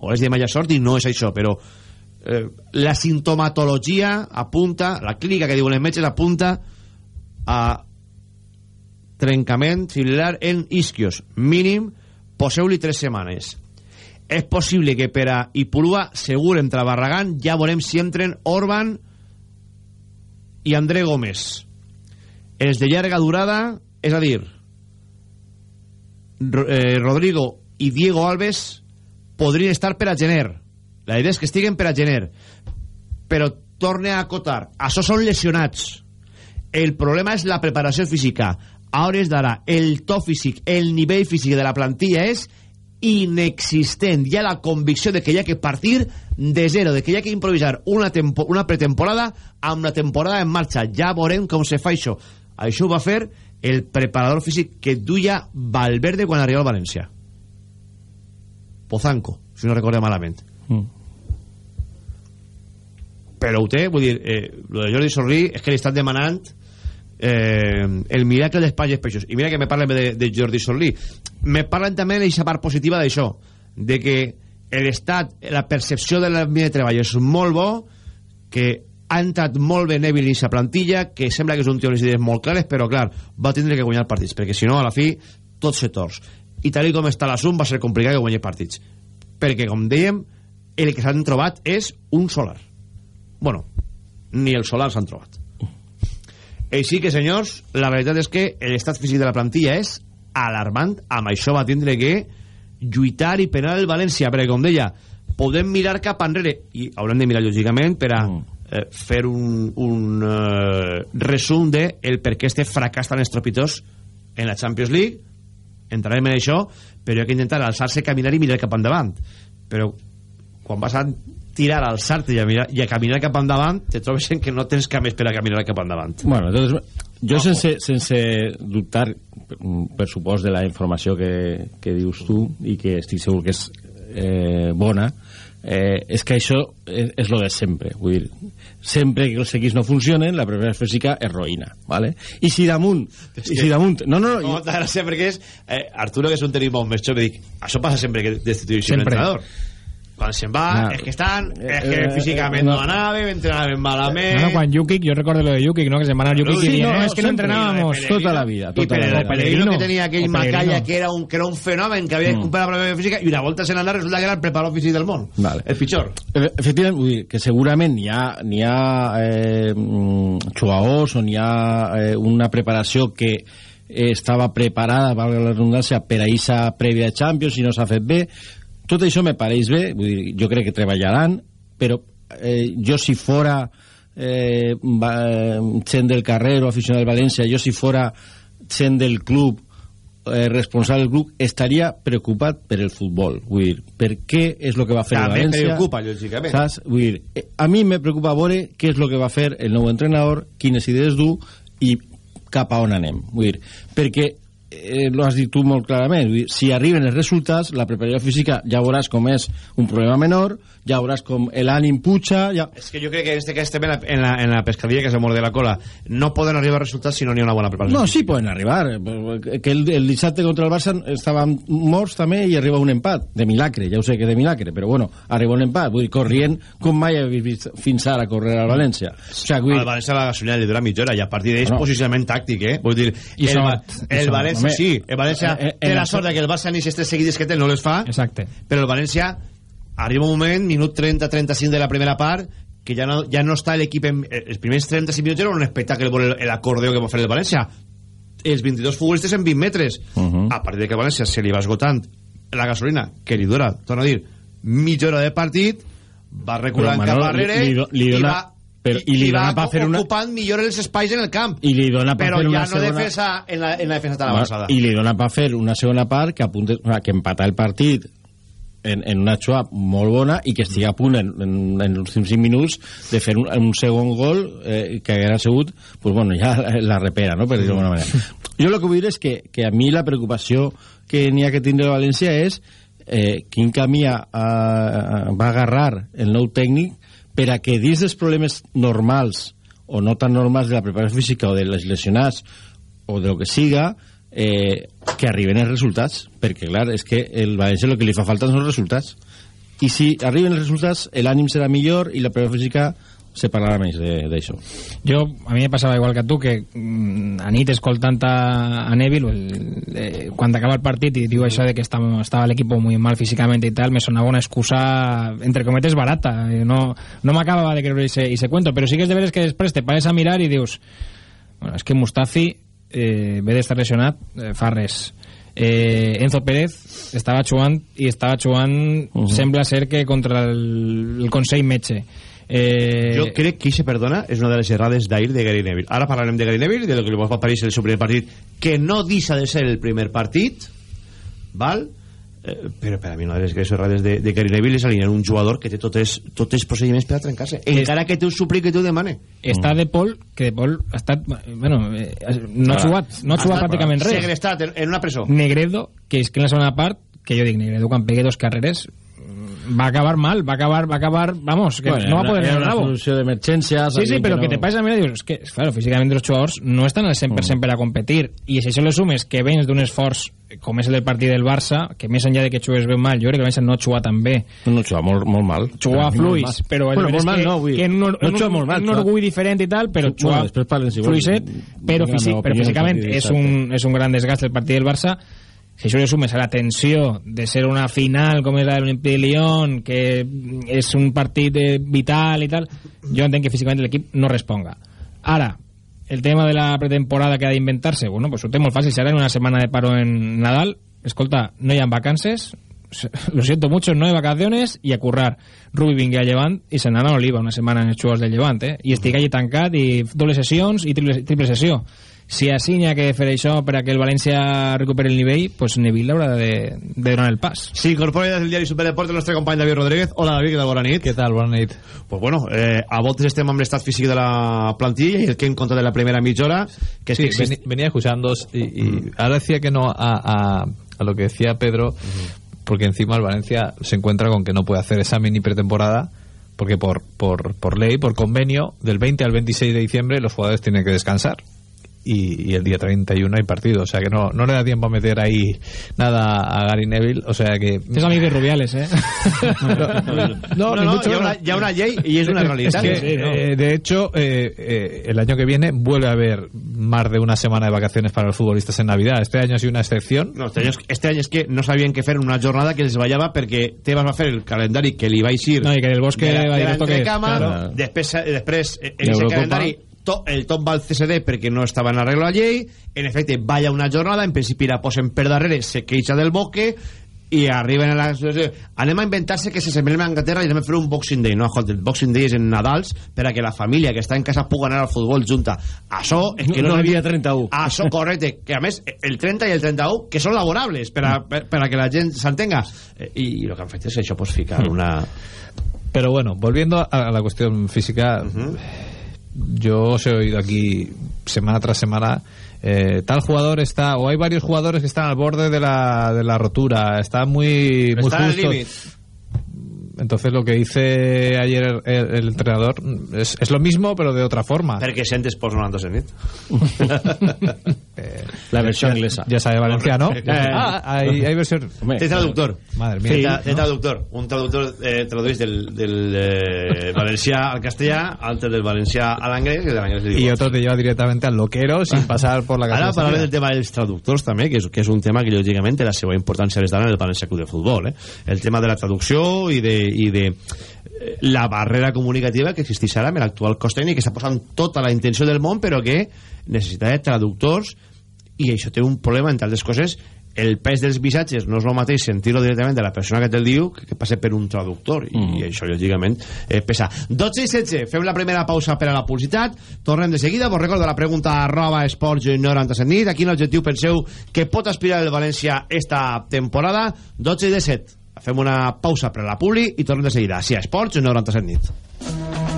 O les de malla sort i no és això, però eh, la sintomatologia apunta, la clínica que diuen els metges apunta a trencament fibrilar en isquios. Mínim, poseu-li tres setmanes. És possible que per a Ipurua, segur, entre Barragán, ja veurem si entren Orban i André Gómez. Els de llarga durada, és a dir, eh, Rodrigo i Diego Alves podrien estar per a gener. La idea és que estiguen per a gener. Però torne a acotar. Això són lesionats. El problema és la preparació física. A hores d'ara, el to físic, el nivell físic de la plantilla és inexistent. Hi ha la convicció de que hi ha que partir de zero, de que hi ha que improvisar una, una pretemporada amb la temporada en marxa. Ja veurem com se fa això. Això ho va fer el preparador físic que duia Valverde quan arriba al València. Pozanco, si no recordo malament. Mm. Però ho té, vull dir, eh, lo de Jordi Sorrí és que li estan demanant eh, el miracle d'Espanya peixos. I mira que me parlen de, de Jordi Sorlí. Me parlen també la part positiva d'això, de que l'estat, la percepció de l'ambient de treball és molt bo, que ha entrat molt bé Neville i plantilla, que sembla que és un tio amb les idees molt clares, però clar, va tindre que guanyar partits, perquè si no, a la fi, tot se tors. I tal com està l'assumpte, va ser complicat que guanyar partits. Perquè, com dèiem, el que s'han trobat és un solar. Bueno, ni el solar s'han trobat. Així que, senyors, la veritat és que l'estat físic de la plantilla és alarmant. Amb això va tindre que lluitar i penar el València, perquè, com deia, podem mirar cap enrere, i haurem de mirar, lògicament, per a mm. eh, fer un, un eh, resum de el per què este fracàs tan estropitós en la Champions League. Entrarem en això, però hi ha que intentar alçar-se, caminar i mirar cap endavant. Però quan vas a tirar, alçar-te i, a mirar, i a caminar cap endavant, te trobes en que no tens camins per a caminar cap endavant. Bueno, entonces, jo sense, sense dubtar, per supost, de la informació que, que dius tu, i que estic segur que és eh, bona, eh, és que això és, és lo de sempre vull dir, sempre que els equips no funcionen la preparació física és roïna ¿vale? i si damunt És i que- si damunt no, no, no, Molta gràcia perquè és eh, Arturo que és un tenim més jove dic, això passa sempre que destituïs un Sempre. entrenador quan se'n va, Ah. és que estan és que Eh, físicament no. no anaven entrenaven malament No, no, quan Jukic, jo recordo lo de Jukic, ¿no? Que se van a Jukic Sí, dient, no, no, es que no entrenábamos. Tota la vida, i tota per la el. Pellegrino que tenia aquell. Macaya que era un, que era un fenomen que havia Mm. mm. la preparació física i una volta se n'anà resulta que era el preparador físic del món Vale. el pitjor Efe- Efectivament, vull dir que segurament n'hi ha, n'hi ha eh, mm, jugadors o n'hi ha eh, una preparació que eh, estava preparada, valga la redundància, per a aquesta prèvia de Champions i no s'ha fet bé. Tot això me pareix bé, vull dir, jo crec que treballaran, però eh, jo si fora eh, va, eh, gent del carrer o aficionat del València, jo si fora gent del club eh, responsable del club estaria preocupat per el futbol vull dir, per què és el que va fer el també València preocupa lògicament saps? Vull dir, eh, a mi me preocupa veure què és el que va fer el nou entrenador, quines idees du i cap a on anem. Vull dir, perquè eh, lo has dit tu molt clarament, si arriben els resultats, la preparació física ja veuràs com és un problema menor, ja veuràs com l'ànim puja, ja... és que jo crec que este cas estem en la, en la, en la pescadilla que se morde la cola no poden arribar a resultats si no n'hi ha una bona preparació No, sí poden arribar. eh, Que el, el dissabte contra el Barça estaven morts també i arriba un empat. De milagre, ja ho sé que de milagre, però bueno, arriba un empat. Vull dir, corrient com mai he vist fins ara correr al València. O sigui, vull al València la gasolina li dura mitja hora i a partir d'ells No. posicionament tàctic eh? vull dir, I el, sort. el sort. València sí el València eh, eh, té en la la sort que el Barça ni aquestes seguides que té no les fa Exacte. però el València arriba un moment, minut 30-35 de la primera part que ja no, ja no està l'equip eh, els primers 35 minuts era un espectacle acordeo que va fer el València. Els 22 futbolistes en 20 metres. Uh -huh. a partir de que València se li va esgotant la gasolina que li dura, torno a dir mitja hora de partit va reculant Però, cap Manolo, arrere li- li li i dona- va, però- i, i li i va dona pa fer una- ocupant millor els espais en el camp. I li dona per però fer ja una no segona... defensa en la, en la defensa tan avançada. I li dona per fer una segona part que, apunte, o sigui, que empatar el partit en, en una xua molt bona i que estigui a punt en, en, en els últims 5 minuts de fer un, un segon gol eh, que haguera sigut pues bueno, ja la, repera, no? per dir-ho d'alguna manera. Jo el que vull dir és que, que a mi la preocupació que n'hi ha que tindre València és eh, quin camí a, a, va agarrar el nou tècnic per a que dins dels problemes normals o no tan normals de la preparació física o de les lesionats o de lo que siga eh, que arriben els resultats perquè clar, és que el València el que li fa falta són els resultats i si arriben els resultats l'ànim serà millor i la preparació física se parlarà més d'això Jo, a mi me passava igual que tu, que mm, a nit escoltant a, a Neville, el, eh, quan acaba el partit i diu això de que estava, estava l'equip muy mal físicamente y tal, me sonava una excusa, entre cometes, barata. Eh, No, no m'acabava de creure ese, ese cuento, però sí que és de veres que després te pares a mirar i dius, bueno, és que Mustafi, eh, ve d'estar lesionat, eh, fa res. Eh, Enzo Pérez estava jugant i estava jugant, Uh-huh. sembla ser que contra el, el Consell Metge. Eh, jo crec que se perdona és una de les errades d'ahir de Gary Neville ara parlarem de Gary Neville, de lo que li va parir el seu primer partit que no deixa de ser el primer partit val? Eh, però per a mi una de les greus errades de, de Gary Neville és alinear un jugador que té tots els procediments per a trencar-se encara que tu supli que tu demane. Està De Paul, que De Paul ha estat, bueno, eh, no ha Ara, jugat, no ha jugat estat pràcticament res. segrestat en, en una presó. Negredo, que és que en la segona part, que jo dic, Negredo quan pegue dos carreres mm, va acabar mal, va acabar, va acabar vamos, que Bueno, no va era- poder el una rabo. solució d'emergència Sí, sí, però que que, no- te pares a mirar i dius, que, claro, físicament els jugadors no estan al 100% per a competir, i si això le sumes que vens d'un esforç com és el del partit del Barça, que més enllà de que jugues ben mal, jo crec que el Barça no juga tan bé. No juga molt, molt mal. Juga fluix, mal. però bueno, molt mal que, no, vull que un, no en juga un, molt mal, un orgull diferent i tal, però Bueno, juga vols. fluixet, però, físic, però físicament és un, és un gran desgast el partit del Barça si això le sumes a la tensió de ser una final com és la de de Lyon que és un partit eh, vital i tal, jo entenc que físicament l'equip no responga. Ara el tema de la pretemporada que ha d'inventar-se bueno, pues ho té molt fàcil, serà en una setmana de paro en Nadal escolta, no hi ha vacances lo siento mucho, no hay vacaciones i a currar. Rubi vingué a Llevant i se n'anà a Oliva una setmana en els jugadors del Llevant eh? i estic allà tancat i doble sessions i triple, triple sessió si ha que fer això per a que el València recuperi el nivell pues Neville haurà de, de donar el pas S'incorpora des del diari Superdeport el nostre company David Rodríguez. Hola David, què tal? Bona nit. Què tal? Bona nit. Pues bueno, eh, a voltes estem amb l'estat físic de la plantilla i el que hem contat de la primera mitja hora, que és Sí, que existe... veni- venía escuchando y, y ahora decía que no a, a, a lo que decía Pedro, porque encima el Valencia se encuentra con que no puede hacer esa mini pretemporada porque por, por, por ley, por convenio, del 20 al 26 de diciembre los jugadores tienen que descansar. Y, y el día 31 hay partido, o sea que no, no le da tiempo a meter ahí nada a Gary Neville, o sea que... Es amigo de Rubiales, ¿eh? No, no, no, ha una, llei i és una. Es que, eh, de hecho, eh, eh, el año que viene vuelve a haber más de una semana de vacaciones para los futbolistas en Navidad. Este año ha sido una excepción. No, este este any és que no sabien què fer en una jornada que els ballava perquè Tebas va fer el calendari que li va eixir No, i que el Bosque de, la, de "Esto qué es?". Claro. després, després en calendari to, el top va al CSD perquè no estava en arreglo la llei. En efecte vaya una jornada. En principi la posen per darrere se queixa del Bosque i arriben a la situació. Anem a inventar-se que se semblem a Anglaterra i anem a fer un Boxing Day. No, escolta, el Boxing Day és en Nadals per a que la família que està en casa pugui anar al futbol junta. Això és que no, No dia 31. això, correcte, que a més el 30 i el 31 que són laborables per a, per, per a que la gent s'entenga. Eh, i, i el que han fet és això pues, ficar una Pero bueno, volviendo a, a la cuestión física, yo os he oído aquí semana tras semana. eh, tal jugador está, o hay varios jugadores que están al borde de la, de la rotura, está muy, muy Está justo. Entonces lo que dice ayer el, el- el entrenador es, es lo mismo, pero de otra forma. perquè sentes pots 90 nit La versión Ya- inglesa. Ya sabe Valencia, ¿no? Eh, ah, hay, hay versión. Té traductor. Madre mía. Sí, té traductor. Un traductor eh, tradueix del, del eh, valencià al castellà, altre del valencià a l'anglès i de l'anglès otro te lleva directamente al loquero sin pasar por la Ara casa. parlarem del tema dels traductors també, que és, que és un tema que lògicament té la seva importància des d'ara en el València Club de Futbol. Eh? El tema de la traducció i de, i de eh, la barrera comunicativa que existeix ara amb l'actual cos tècnic que està posant tota la intenció del món però que necessita de traductors i això té un problema, entre altres coses. El pes dels missatges no és el mateix sentir-lo directament de la persona que te'l diu que, que passa per un traductor i, i això lògicament eh, pesa. 12 i 16, fem la primera pausa per a la publicitat. Tornem de seguida, vos recordo la pregunta arroba esports 97 nit a quin objectiu penseu que pot aspirar el València esta temporada. 12 i 17 fem una pausa per a la publi i tornem de seguida, sí, a esports 97 nit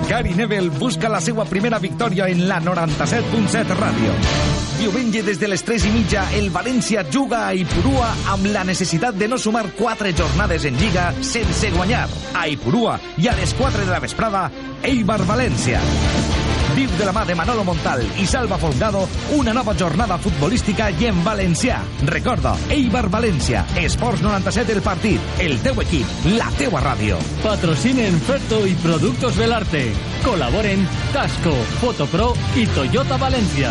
Gary Neville busca la seva primera victòria en la 97.7 ràdio. Diumenge des de les 3 i mitja el València juga a Ipurua amb la necessitat de no sumar 4 jornades en Lliga sense guanyar. A Ipurua i a les 4 de la vesprada, Eibar València. Viu de la mà de Manolo Montal i Salva Folgado una nova jornada futbolística i en valencià. Recorda, Eibar València, Esports 97 el partit, el teu equip, la teua ràdio. Patrocinen Ferto y Productos Belarte. Colaboren Tasco, Fotopro y Toyota Valencia.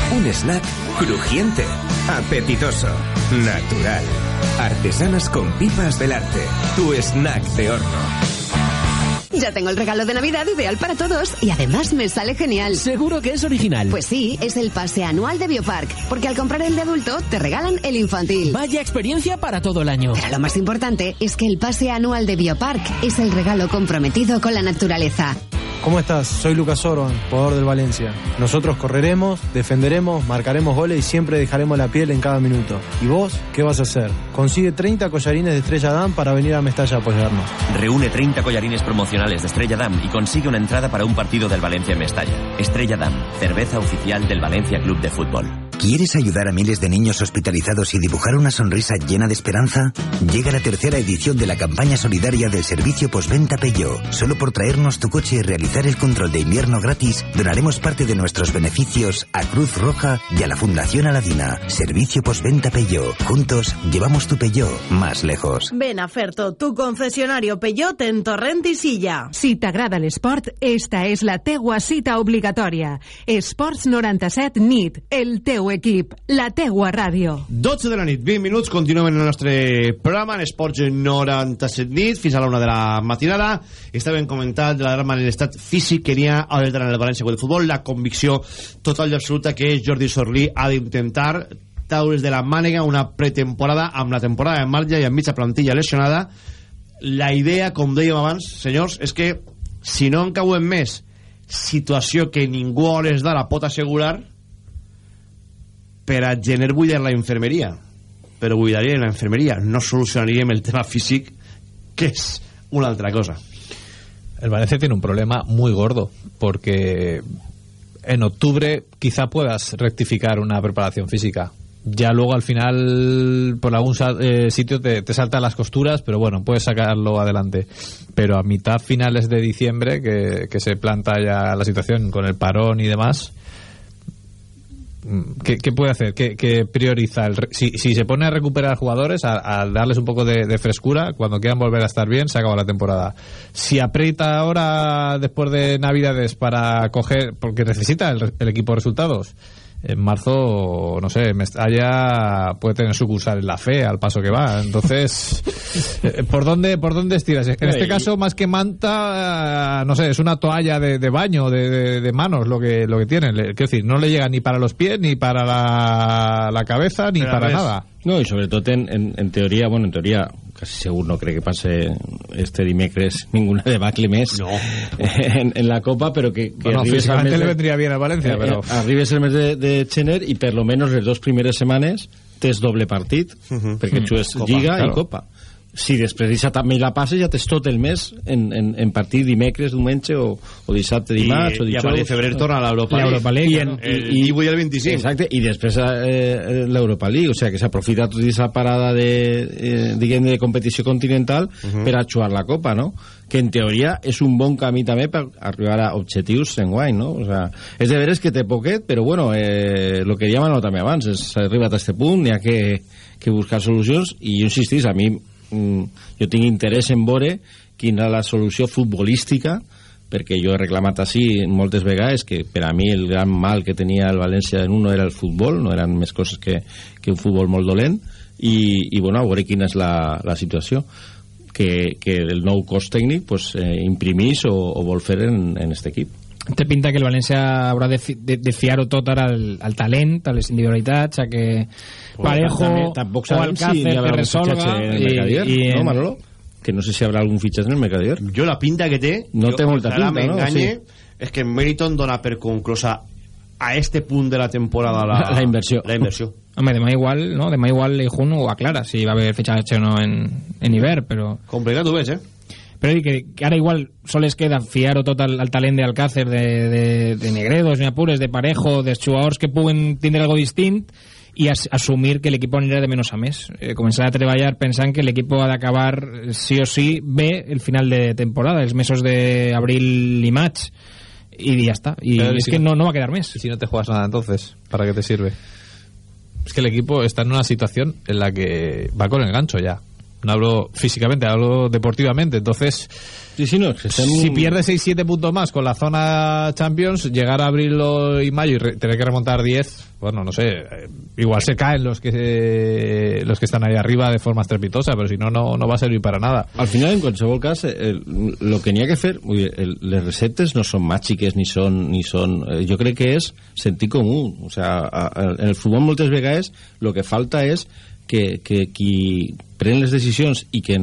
Un snack crujiente, apetitoso, natural. Artesanas con pipas Belarte. Tu snack de horno. Ya tengo el regalo de Navidad ideal para todos y además me sale genial. Seguro que es original. Pues sí, es el pase anual de Biopark, porque al comprar el de adulto te regalan el infantil. Vaya experiencia para todo el año. Pero lo más importante es que el pase anual de Biopark es el regalo comprometido con la naturaleza. ¿Cómo estás? Soy Lucas Orban, jugador del Valencia. Nosotros correremos, defenderemos, marcaremos goles y siempre dejaremos la piel en cada minuto. ¿Y vos qué vas a hacer? Consigue 30 collarines de Estrella Damm para venir a Mestalla a apoyarnos. Reúne 30 collarines promocionales de Estrella Damm y consigue una entrada para un partido del Valencia en Mestalla. Estrella Damm, cerveza oficial del Valencia Club de Fútbol. ¿Quieres ayudar a miles de niños hospitalizados y dibujar una sonrisa llena de esperanza? Llega la tercera edición de la campaña solidaria del servicio postventa Peugeot. Solo por traernos tu coche y realizar el control de invierno gratis, donaremos parte de nuestros beneficios a Cruz Roja y a la Fundación Aladina. Servicio postventa Peugeot. Juntos llevamos tu Peugeot más lejos. Ven a Ferto, tu concesionario Peugeot en Torrent i Silla. Si t'agrada l'esport, esta és la teua cita obligatòria. Esports 97 NIT, el teu equip, la teua ràdio. 12 de la nit, 20 minuts, continuem en el nostre programa en Esports 97 nit, fins a la una de la matinada. Estàvem comentant de la drama en l'estat físic que n'hi ha a l'Eldan en el València de Futbol, la convicció total i absoluta que Jordi Sorlí ha d'intentar taules de la mànega una pretemporada amb la temporada en marxa i amb mitja plantilla lesionada. La idea, com dèiem abans, senyors, és que si no en cauen més situació que ningú a hores d'ara pot assegurar per a gener buidar la infermeria però buidaríem la infermeria. No solucionaríem el tema físic que és una altra cosa. El Valencia tiene un problema muy gordo porque en octubre quizá puedas rectificar una preparación física. Ya luego al final por algún eh, sitio te, te saltan las costuras pero bueno puedes sacarlo adelante. Pero a mitad finales de diciembre que, que se planta ya la situación con el parón y demás ¿Qué, qué puede hacer? ¿Qué, prioriza? El, si, si, se pone a recuperar jugadores, a, a darles un poco de, de, frescura, cuando quieran volver a estar bien, se acaba la temporada. Si aprieta ahora, después de Navidades, para coger, porque necesita el, el equipo resultados, en marzo, no sé, Mestalla puede tener sucursal en la fe al paso que va. Entonces, ¿por dónde por dónde estiras? En este caso, más que manta, no sé, es una toalla de, de baño, de, de, de, manos lo que lo que tienen. Quiero decir, no le llega ni para los pies, ni para la, la cabeza, ni Pero para ves. nada. No, y sobre todo en, en, en, teoría, bueno, en teoría casi seguro no cree que pase este dimecres ninguna debacle més no. en, en la Copa, pero que, que bueno, físicamente le vendría bien a Valencia, eh, pero... Eh, arribes el mes de, de Chener i per lo menos les dos primeres setmanes tens doble partit, uh -huh. perquè jugues Copa, Lliga claro. i Copa si després d'això també la passes ja tens tot el mes en, en, en partit dimecres, diumenge o, o dissabte, dimarts I, o dijous i a partir de febrer torna a l'Europa League, I, en, el, i, i, i el 25 exacte, i després eh, l'Europa League o sigui que s'aprofita tota aquesta parada de, eh, diguem, de competició continental uh -huh. per a jugar la Copa, no? que en teoria és un bon camí també per arribar a objectius en guany, no? O sea, és de veres que té poquet, però bueno, eh, lo que ja m'ha també abans, s'ha arribat a aquest punt, n'hi ha que, que buscar solucions, i jo insistís, a mi jo tinc interès en veure quina la solució futbolística perquè jo he reclamat així moltes vegades que per a mi el gran mal que tenia el València en un no era el futbol, no eren més coses que, que un futbol molt dolent i, i bueno, a veure quina és la, la situació que, que el nou cos tècnic pues, eh, imprimís o, o vol fer en, en este equip Té pinta que el València haurà de, fi, de, de fiar-ho tot ara al, al talent, a les individualitats, a que Parejo tampoc o Alcácer si que resolga i, i, no, Manolo? que no sé si habrá algún fichaje en el Mercadier jo la pinta que té no té molta pinta no? Sí. és que Meriton dona per conclosa a este punt de la temporada la, la inversió la inversió Home, demà igual, no? Demà igual Leijun ho aclara si va haver fitxatge o no en, en hivern, però... Complicat ho ves, eh? Però que, que ara igual sols queda fiar-ho tot al, al talent d'Alcácer, de, de, de Negredo, de Apures, de Parejo, dels jugadors que puguen tindre algo distint i as, assumir que l'equip anirà de menys a més. Eh, començar a treballar pensant que l'equip ha d'acabar sí o sí bé el final de temporada, els mesos d'abril i maig y ya está. Y Pero es si que no, no va a quedar más. Si no te juegas nada entonces, ¿para qué te sirve? Es que el equipo está en una situación en la que va con el gancho ya. No hablo físicamente, hablo deportivamente. Entonces, sí, sí, no, si pierde 6-7 puntos más con la zona Champions, llegar a abril y mayo y re tener que remontar 10, bueno, no sé, eh, igual se caen los que se, los que están ahí arriba de forma estrepitosa, pero si no, no, no va a servir para nada. Al final, en qualsevol cas, el, lo que ha que el, les receptes no són màgiques ni són, ni són eh, jo crec que és sentir comú. O sea, a, a, en el futbol moltes vegades lo que falta és que, que qui pren les decisions i que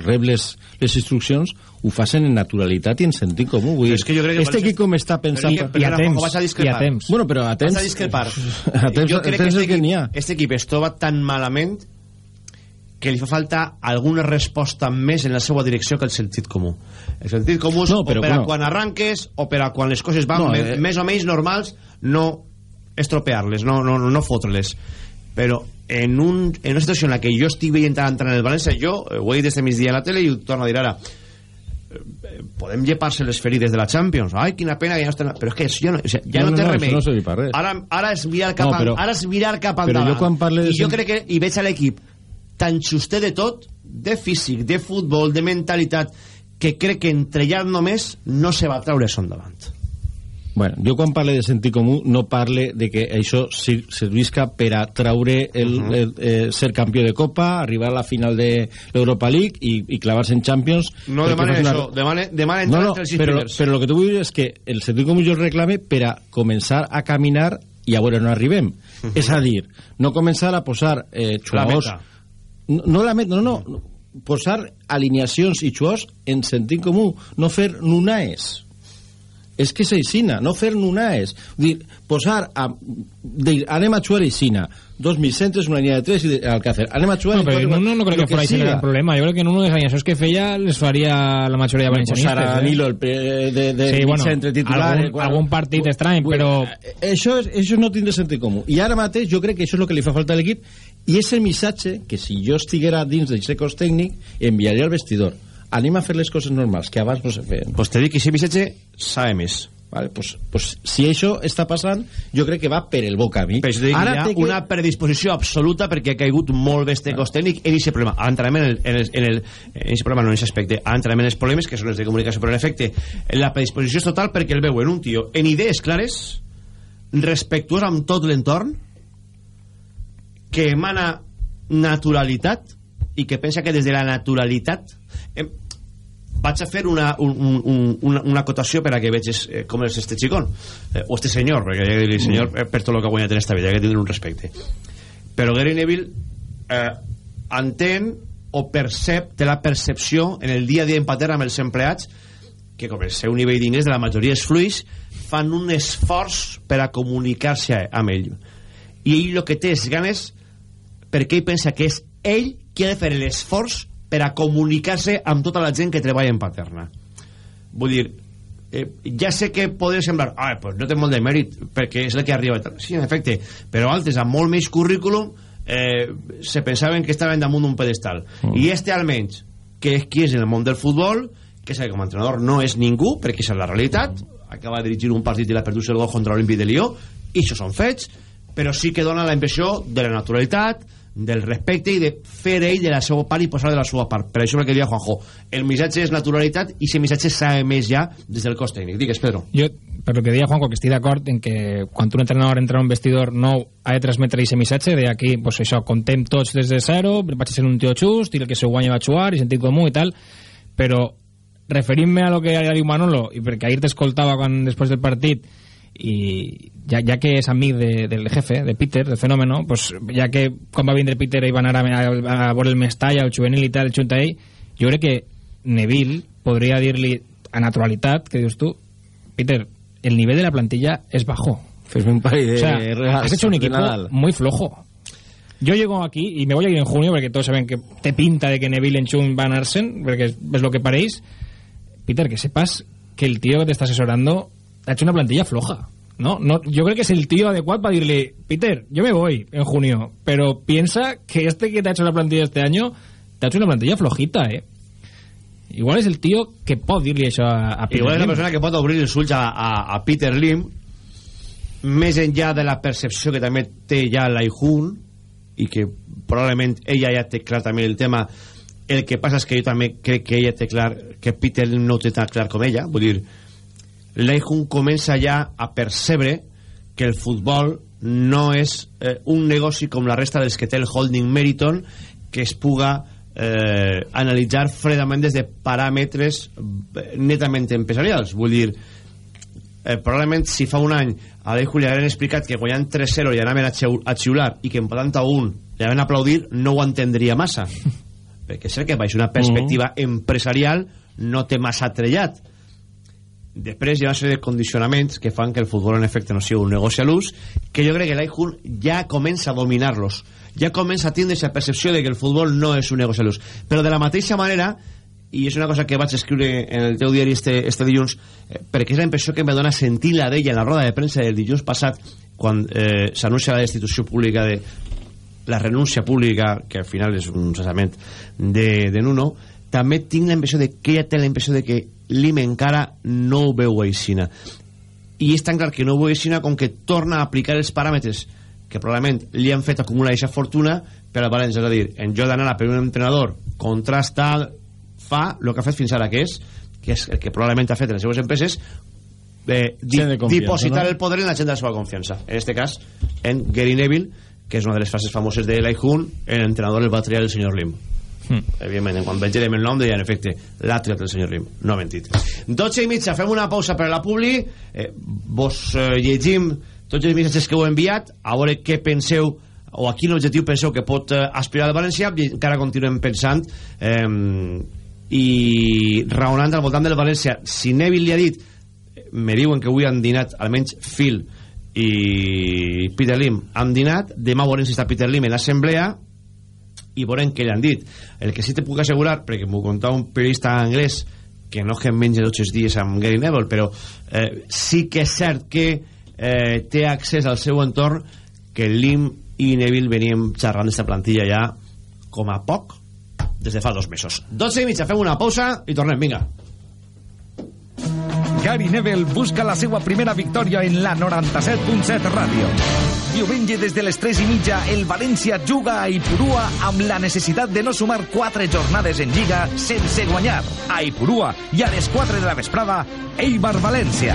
rep les, les instruccions ho facin en naturalitat i en sentit comú. Vull dir, és que jo crec que este equip com està pensant... Però, I a temps. Vas a discrepar. I a temps. Bueno, però a temps... Vas a discrepar. a temps, jo crec a temps que, este que equip, n'hi ha. este equip es troba tan malament que li fa falta alguna resposta més en la seva direcció que el sentit comú. El sentit comú és No, o però, per a bueno. quan arranques o per a quan les coses van No, eh. més o menys normals no estropear-les, no, no, no, no fotre-les però en, un, en una situació en la que jo estic veient tant en el València jo eh, ho he dit este migdia a la tele i ho torno a dir ara eh, podem llepar-se les ferides de la Champions. Ai quina pena que ja no estem... però és que això no, o sigui, ja No, no, no, té no, remei. això no res. ara, ara és mirar cap, No, però- ara és mirar cap però endavant. jo quan parle de i jo crec que i veig a l'equip tan xuster de tot de físic, de futbol, de mentalitat que crec que entre ja només no se va treure son davant Bueno, jo quan parle de sentit comú no parle de que això servisca per a traure el, uh -huh. el, eh, ser campió de Copa, arribar a la final de l'Europa League i, i clavar-se en Champions. no demanen una- això, demanen, demanen No, no, entre els però, primers però el que tu vull dir és que el sentit comú jo el reclame per a començar a caminar i a veure on arribem. Uh -huh. És a dir, no començar a posar eh, meta. No, no la meta, no, no, no. Posar alineacions i xuaors en sentit comú, no fer nunaes. És que és aixina, no fer nunaes. Vull dir, posar a... Dir, anem a xuar aixina. Dos mil centres, una línia de tres i de, Alcácer. Anem a xuar... No, quatre- no, no, no que fuera ese el problema. Yo creo que en uno de años que feia les faria la mayoría de valencianistes. posar a eh? Danilo el pre- de, de sí, bueno, centre titular... algun, eh, quan- algun partit estrany, però... Això, és, això no tindrà sentit comú. I ara mateix jo crec que això és el que li fa falta a l'equip i és el missatge que si jo estiguera dins del cos tècnic enviaria al vestidor. Anem a fer les coses normals, que abans no se feien. pues te dic que ese missatge sabe més Vale, pues, pues, si això està passant, jo crec que va per el bo camí. Però això dic, Ara hi ha que- una predisposició absoluta perquè ha caigut molt bé este cos tècnic en aquest problema. Entrarem en el, en el, en el en ese problema, no en aquest aspecte. Entrarem en els problemes que són els de comunicació, però en efecte la predisposició és total perquè el veuen un tio en idees clares, respectuós amb tot l'entorn, que emana naturalitat i que pensa que des de la naturalitat eh, vaig a fer una, un, un, una, una acotació per a que veges eh, com és este xicón eh, o este senyor, perquè ja que senyor eh, per tot el que ha guanyat en esta vida, ha que tindre un respecte. Però Gary Neville eh, entén o percep, té la percepció en el dia a dia en paterna amb els empleats que com el seu nivell d'ingrés de la majoria és fluix fan un esforç per a comunicar-se amb ell. I ell el que té és ganes perquè ell pensa que és ell qui ha de fer l'esforç per a comunicar-se amb tota la gent que treballa en Paterna. Vull dir, eh, ja sé que podria semblar ah, pues no té molt de mèrit perquè és el que arriba sí, en efecte, però altres amb molt més currículum eh, se pensaven que estaven damunt d'un pedestal Mm. i este almenys que és qui és en el món del futbol que que com a entrenador no és ningú perquè és la realitat acaba de dirigir un partit i l'ha perdut el gol contra l'Olímpic de Lió i això són fets però sí que dona la impressió de la naturalitat del respecte i de fer ell de la seva part i posar de la seva part. Per això el que deia Juanjo. El missatge és naturalitat i aquest missatge s'ha més ja des del cos tècnic. Digues Pedro. Jo, per lo que deia Juanjo, que estic d'acord en que quan un entrenador entra en un vestidor nou ha de transmetre aquest missatge de aquí, pues això, contem tots des de zero, vaig ser un tio just i el que se guanya va jugar i sentit comú i tal, però referint-me a lo que ara diu Manolo i perquè ahir t'escoltava quan després del partit i ja, ja que és amic de, del jefe, de Peter, del fenómeno, pues, ja que quan va vindre Peter i van anar a, a, a veure el Mestalla, el juvenil i tal, junta a ell, jo crec que Neville podria dir-li a naturalitat, que dius tu, Peter, el nivell de la plantilla es bajo. Fes-me un parell de O sea, has hecho un equipo Nadal. muy flojo. Yo llego aquí y me voy a ir en junio porque todos saben que te pinta de que Neville en Chun van a Arsen, porque es, es lo que paréis. Peter, que sepas que el tío que te está asesorando ha hecho una plantilla floja. ¿No? no Yo creo que es el tío adecuado para decirle, Peter, yo me voy en junio, pero piensa que este que te ha hecho la plantilla este año te ha hecho una plantilla flojita, ¿eh? Igual es el tío que pot dir-li això a, a Peter Igual és la Lim. persona que pot obrir els ulls a, a, a Peter Lim més enllà de la percepció que també té ja l'Aihun i que probablement ella ja té clar també el tema el que passa és que jo també crec que ella té clar que Peter no té tan clar com ella vull dir l'Eijun comença ja a percebre que el futbol no és eh, un negoci com la resta dels que té el holding Meriton que es puga eh, analitzar fredament des de paràmetres eh, netament empresarials. Vull dir eh, probablement si fa un any a l'Eijun li hagueren explicat que guanyant 3-0 li anaven a, xiu, a xiular i que empatant a un li anaven a aplaudir no ho entendria massa. Perquè és cert que baix una perspectiva uh -huh. empresarial no té massa trellat després hi ha una sèrie de condicionaments que fan que el futbol en efecte no sigui un negoci a l'ús que jo crec que l'Aihun ja comença a dominar-los. Ja comença a tindre aquesta percepció de que el futbol no és un negoci a l'ús. Però de la mateixa manera i és una cosa que vaig escriure en el teu diari este, este dilluns eh, perquè és la impressió que me dona sentir la d'ella en la roda de premsa del dilluns passat quan eh, s'anuncia la destitució pública de la renúncia pública que al final és un cessament de, de Nuno també tinc la impressió de que ella té la impressió de que l'IM encara no ho veu aixina i és tan clar que no ho veu aixina com que torna a aplicar els paràmetres que probablement li han fet acumular aquesta fortuna per al València, és a dir, en jo d'anar a per un entrenador contrasta fa el que ha fet fins ara que és que és el que probablement ha fet en les seues empreses eh, di, dipositar no? el poder en la gent de la seva confiança. En este cas en Gary Neville que és una de les frases famoses de Eli Hun el entrenador el va triar el senyor Lim Hmm. evidentment, quan veig el nom deia en efecte l'ha triat el senyor Rim, no ha mentit 12 i mitja, fem una pausa per la publi. Eh, vos eh, llegim tots els missatges que heu enviat a veure què penseu o a quin objectiu penseu que pot eh, aspirar el València. I encara continuem pensant eh, i raonant al voltant del València. Si Neville li ha dit me diuen que avui han dinat almenys Phil i Peter Lim han dinat demà veurem si està Peter Lim en l'assemblea i veurem què li han dit. El que sí te puc assegurar perquè m'ho contava un periodista anglès que no que menja tots els dies amb Gary Neville però eh, sí que és cert que eh, té accés al seu entorn que Lim i Neville veníem xerrant d'esta plantilla ja com a poc des de fa dos mesos. 12 i mitja, fem una pausa i tornem, vinga Gary Neville busca la seva primera victòria en la 97.7 ràdio. Diumenge des de les 3 i mitja el València juga a Ipurua amb la necessitat de no sumar 4 jornades en Lliga sense guanyar. A Ipurua i a les 4 de la vesprada Eibar València.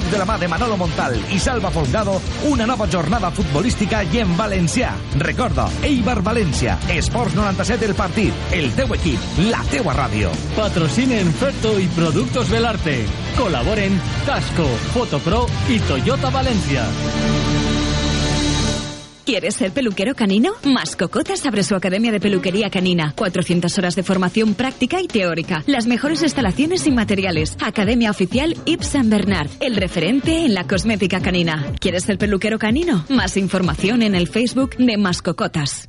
De la mà de Manolo Montal i Salva Folgado una nova jornada futbolística i en valencià. Recorda, Eibar València, Esports 97 el partit, el teu equip, la teua ràdio. Patrocinen Ferto y Productos Belarte. Colaboren Casco, Fotopro y Toyota Valencia. ¿Quieres ser peluquero canino? Mascocotas abre su academia de peluquería canina. 400 horas de formación práctica y teórica. Las mejores instalaciones y materiales. Academia oficial Yves Saint Bernard. El referente en la cosmética canina. ¿Quieres ser peluquero canino? Más información en el Facebook de Mascocotas.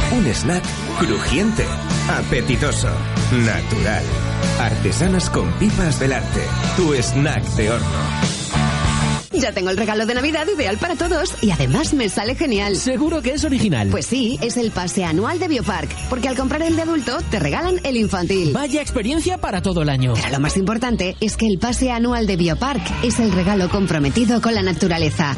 Un snack crujiente, apetitoso, natural. Artesanas con pipas Belarte. Tu snack de horno. Ya tengo el regalo de Navidad ideal para todos y además me sale genial. Seguro que es original. Pues sí, es el pase anual de Biopark, porque al comprar el de adulto te regalan el infantil. Vaya experiencia para todo el año. Pero lo más importante es que el pase anual de Biopark es el regalo comprometido con la naturaleza.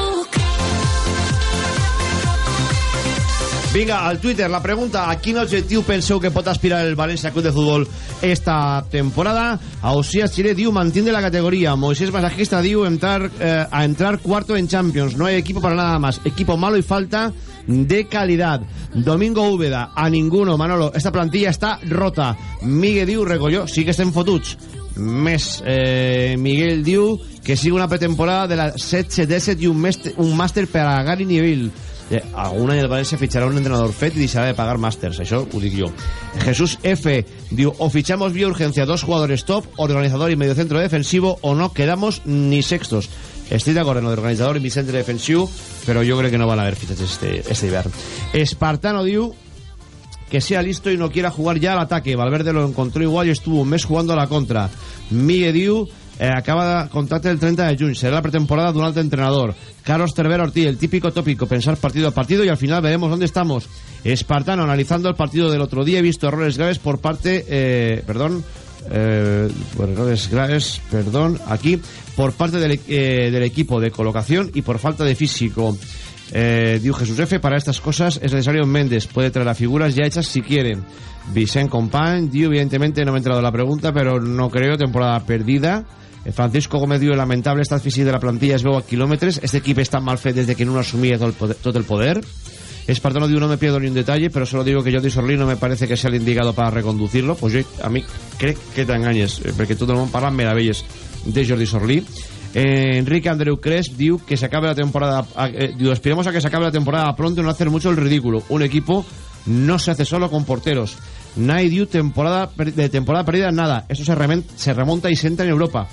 Vinga, al Twitter, la pregunta, a quin objectiu penseu que pot aspirar el València Club de Futbol esta temporada? Ausias Chile diu, mantiene la categoría. Moisés Masajista diu, entrar, eh, a entrar cuarto en Champions. No hay equipo para nada más. Equipo malo y falta de calidad. Domingo Úbeda, a ninguno, Manolo. Esta plantilla está rota. Miguel diu, recolló, sí que estem fotuts. Més, eh, Miguel diu que sigue una pretemporada de la 7-7 i un, un màster per a Gary Neville. Eh, algun any el València fitxarà un entrenador fet i deixarà de pagar màsters, això ho. Jesús F. diu, o fichamos vía urgencia dos jugadores top, organizador y mediocentro defensivo, o no quedamos ni sextos. Estic d'acord en lo de organitzador i mediocentro defensiu, però jo crec que no van a haver fitxatges este, este hivern. Espartano diu que sea listo y no quiera jugar ya al ataque. Valverde lo encontró igual y estuvo un mes jugando a la contra. Miguel Diu eh, acaba de contrato el 30 de junio. Será la pretemporada de un alto entrenador. Carlos Cervera Ortiz, el típico tópico, pensar partido a partido y al final veremos dónde estamos. Espartano, analizando el partido del otro día, he visto errores graves por parte, eh, perdón, eh, por errores graves, perdón, aquí, por parte del, eh, del equipo de colocación y por falta de físico. Eh, Jesús F, para estas cosas es necesario Méndez, puede traer a figuras ya hechas si quieren. Vicent Compañ, diu, evidentemente no me he entrado la pregunta, pero no creo, temporada perdida. Eh, Francisco Gómez diu, lamentable estat físic de la plantilla es veu a quilòmetres, este equip està mal fet desde que no asumía todo el poder. Tot el poder. Espartano diu, no me pierdo ni un detalle, pero solo digo que Jordi Sorlí no me parece que sea el indicado para reconducirlo. Pues yo, a mí, crec que t'enganyes, eh, perquè tot el món parla meravelles de Jordi Sorlí. Eh, Enrique Andreu Cresp diu que se acabe la temporada eh, diu, aspiremos a que se acabe la temporada pronto no hacer mucho el ridículo un equipo no se hace solo con porteros. Nadie diu temporada de temporada perdida nada. Eso se, se remonta y se entra en Europa.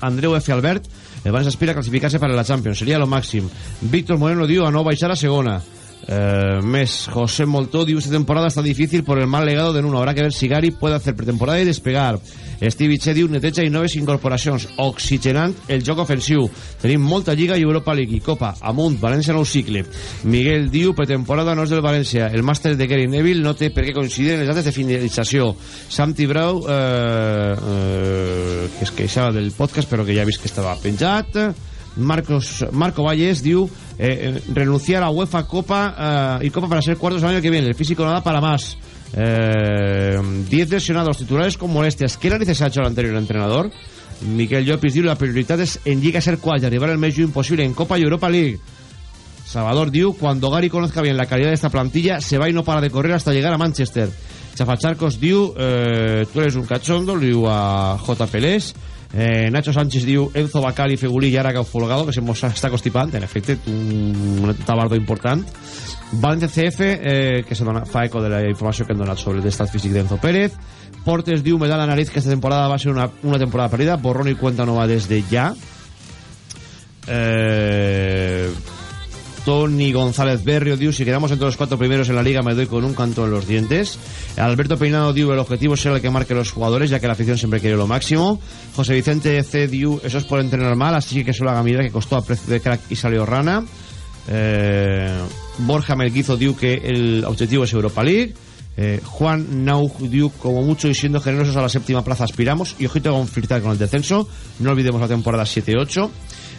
Andreu F. Albert el València aspira a clasificarse para la Champions. Sería lo máximo. Víctor Moreno diu a no baixar a segona eh, més José diu esta temporada está difícil por el mal legado de Nuno. Habrá que ver si Gary puede hacer pretemporada y despegar. Stevie Che diu neteja i noves incorporacions oxigenant el joc ofensiu. Tenim molta Lliga i Europa League i Copa. Amunt, València nou cicle. Miguel diu pretemporada no és del València. El màster de Gary Neville no té per què coincidir en les dates de finalització. Santi Brau eh, eh, que es queixava del podcast però que ja he vist que estava penjat Marcos, Marco Valles diu eh, eh, renunciar a UEFA Copa eh, y Copa para ser cuartos el año que viene el físico no da para más eh, 10 lesionados titulares con molestias ¿qué narices ha hecho el anterior entrenador? Miquel Llopis diu la prioritat és en Lliga ser qual y arribar el més lluny imposible en Copa y Europa League Salvador diu cuando Gary conozca bien la calidad de esta plantilla se va y no para de correr hasta llegar a Manchester Chafacharcos diu eh, tú eres un cachondo diu a J. Pelés eh, Nacho Sánchez diu Enzo Bacal i Fegulí i ara folgado que se està constipant en efecte un, tabardo important. València CF eh, que se dona, fa eco de la informació que han donat sobre l'estat físic d'Enzo Pérez. Portes diu me da la nariz que esta temporada va ser una, una temporada perdida borrón y cuenta nova desde ya eh, Tony González Berrio diu si quedamos entre los cuatro primeros en la liga me doy con un canto en los dientes. Alberto Peinado diu el objetivo es ser el que marque los jugadores ya que la afición siempre quiere lo máximo. José Vicente C diu eso es por entrenar mal así que solo haga mirar que costó a precio de crack y salió rana. Eh, Borja Melguizo diu que el objetivo es Europa League. Eh, Juan Nauj diu como mucho y siendo generosos a la séptima plaza aspiramos. Y ojito con flirtar con el descenso no olvidemos la temporada 7-8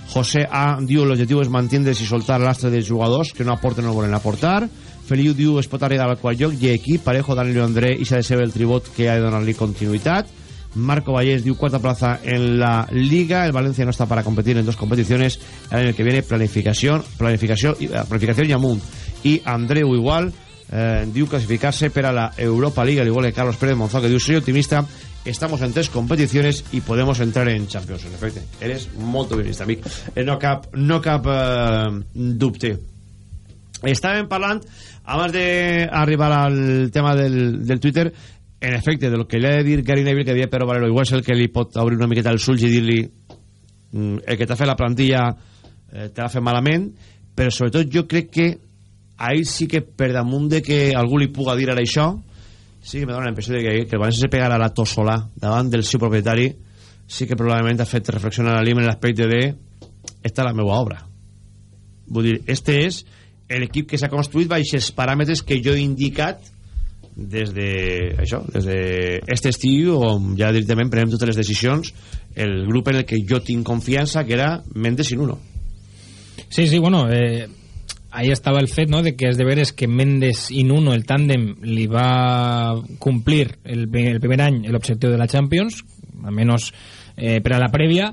José A. diu l'objectiu és mantindre's i soltar l'astre dels jugadors que no aporten o no volen aportar. Feliu diu es pot arribar al qual lloc i equip. Parejo, Danilo André i s'ha de ser el tribut que ha de donar-li continuïtat. Marco Vallés diu cuarta plaza en la Liga. El Valencia no está para competir en dos competiciones. El que viene planificación planificación, eh, planificación y amunt. Y Andreu igual eh, diu clasificarse per a la Europa League al igual que Carlos Pérez Monzó que diu soy optimista estamos en tres competiciones y podemos entrar en Champions en efecte, eres molt optimista amic. Eh, no cap, no cap eh, dubte. Estàvem parlant abans d'arribar al tema del, del Twitter en efecte, de lo que li ha de dir Gary Neville que havia Pedro Valero, igual és el que li pot obrir una miqueta els ulls i dir-li mm, el que t'ha fet la plantilla eh, te l'ha fet malament però sobretot jo crec que ahir sí que per damunt de que algú li puga dir ara això sí que me dona la impressió de que, que el València se pegara la tossolà davant del seu propietari sí que probablement ha fet reflexionar a l'IM en l'aspecte de esta és la meva obra vull dir, este és l'equip que s'ha construït baix els paràmetres que jo he indicat des de això, des de este estiu on ja directament prenem totes les decisions el grup en el que jo tinc confiança que era Mendes i Nuno Sí, sí, bueno, eh, ahí estava el fet no, de que és de veres que Mendes i Nuno, el tàndem, li va complir el, el primer any l'objectiu de la Champions, almenys eh, per a la prèvia,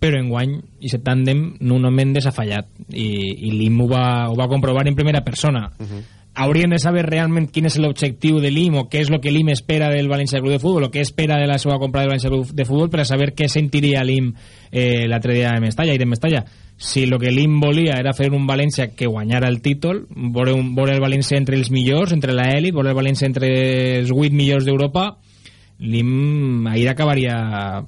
però en guany aquest tàndem Nuno Mendes ha fallat i, i l'IM ho, va, ho va comprovar en primera persona. Uh -huh haurien de saber realment quin és l'objectiu de l'IM o què és el que l'IM espera del València Club de Futbol o què espera de la seva compra del València Club de Futbol per a saber què sentiria l'IM eh, l'altre dia de Mestalla i de Mestalla si el que l'IM volia era fer un València que guanyara el títol veure, un, veure el València entre els millors entre la elit, veure el València entre els 8 millors d'Europa l'IM ahir acabaria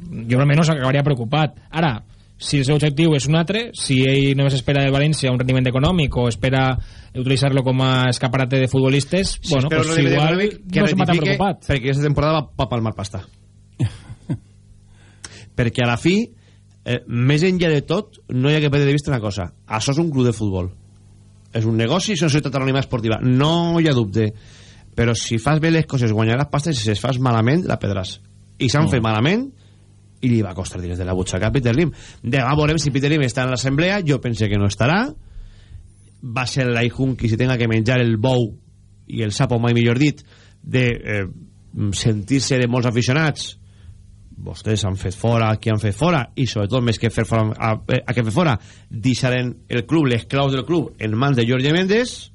jo almenys acabaria preocupat ara, si el seu objectiu és un altre, si ell només espera de València un rendiment econòmic o espera utilitzar-lo com a escaparate de futbolistes, si bueno, pues igual que no se m'ha preocupat. Perquè aquesta temporada va, va palmar pasta. perquè a la fi, eh, més enllà de tot, no hi ha que perdre de vista una cosa. Això és un club de futbol. És un negoci, és una societat anònima esportiva. No hi ha dubte. Però si fas bé les coses, guanyaràs pasta, i si les fas malament, la pedràs. I s'han no. fet malament, i li va costar diners de la butxaca a Peter Lim. Demà veurem si Peter Lim està en l'assemblea, jo pense que no estarà, va ser l'Aihun qui se tenga que menjar el bou i el sapo, mai millor dit, de eh, sentir-se de molts aficionats vostès han fet fora qui han fet fora i sobretot més que fer fora a, a que fer fora deixaren el club, les claus del club en mans de Jorge Méndez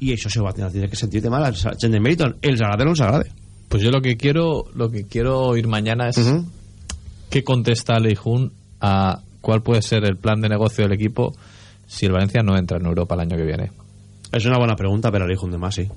i això se va tenir que sentir de mal a gent de Meriton els agrada o no els pues yo lo que quiero lo que quiero oír mañana es uh -huh. qué contesta Leijun a cuál puede ser el plan de negocio del equipo si el Valencia no entra en Europa el año que viene? Es una buena pregunta para el de más, sí.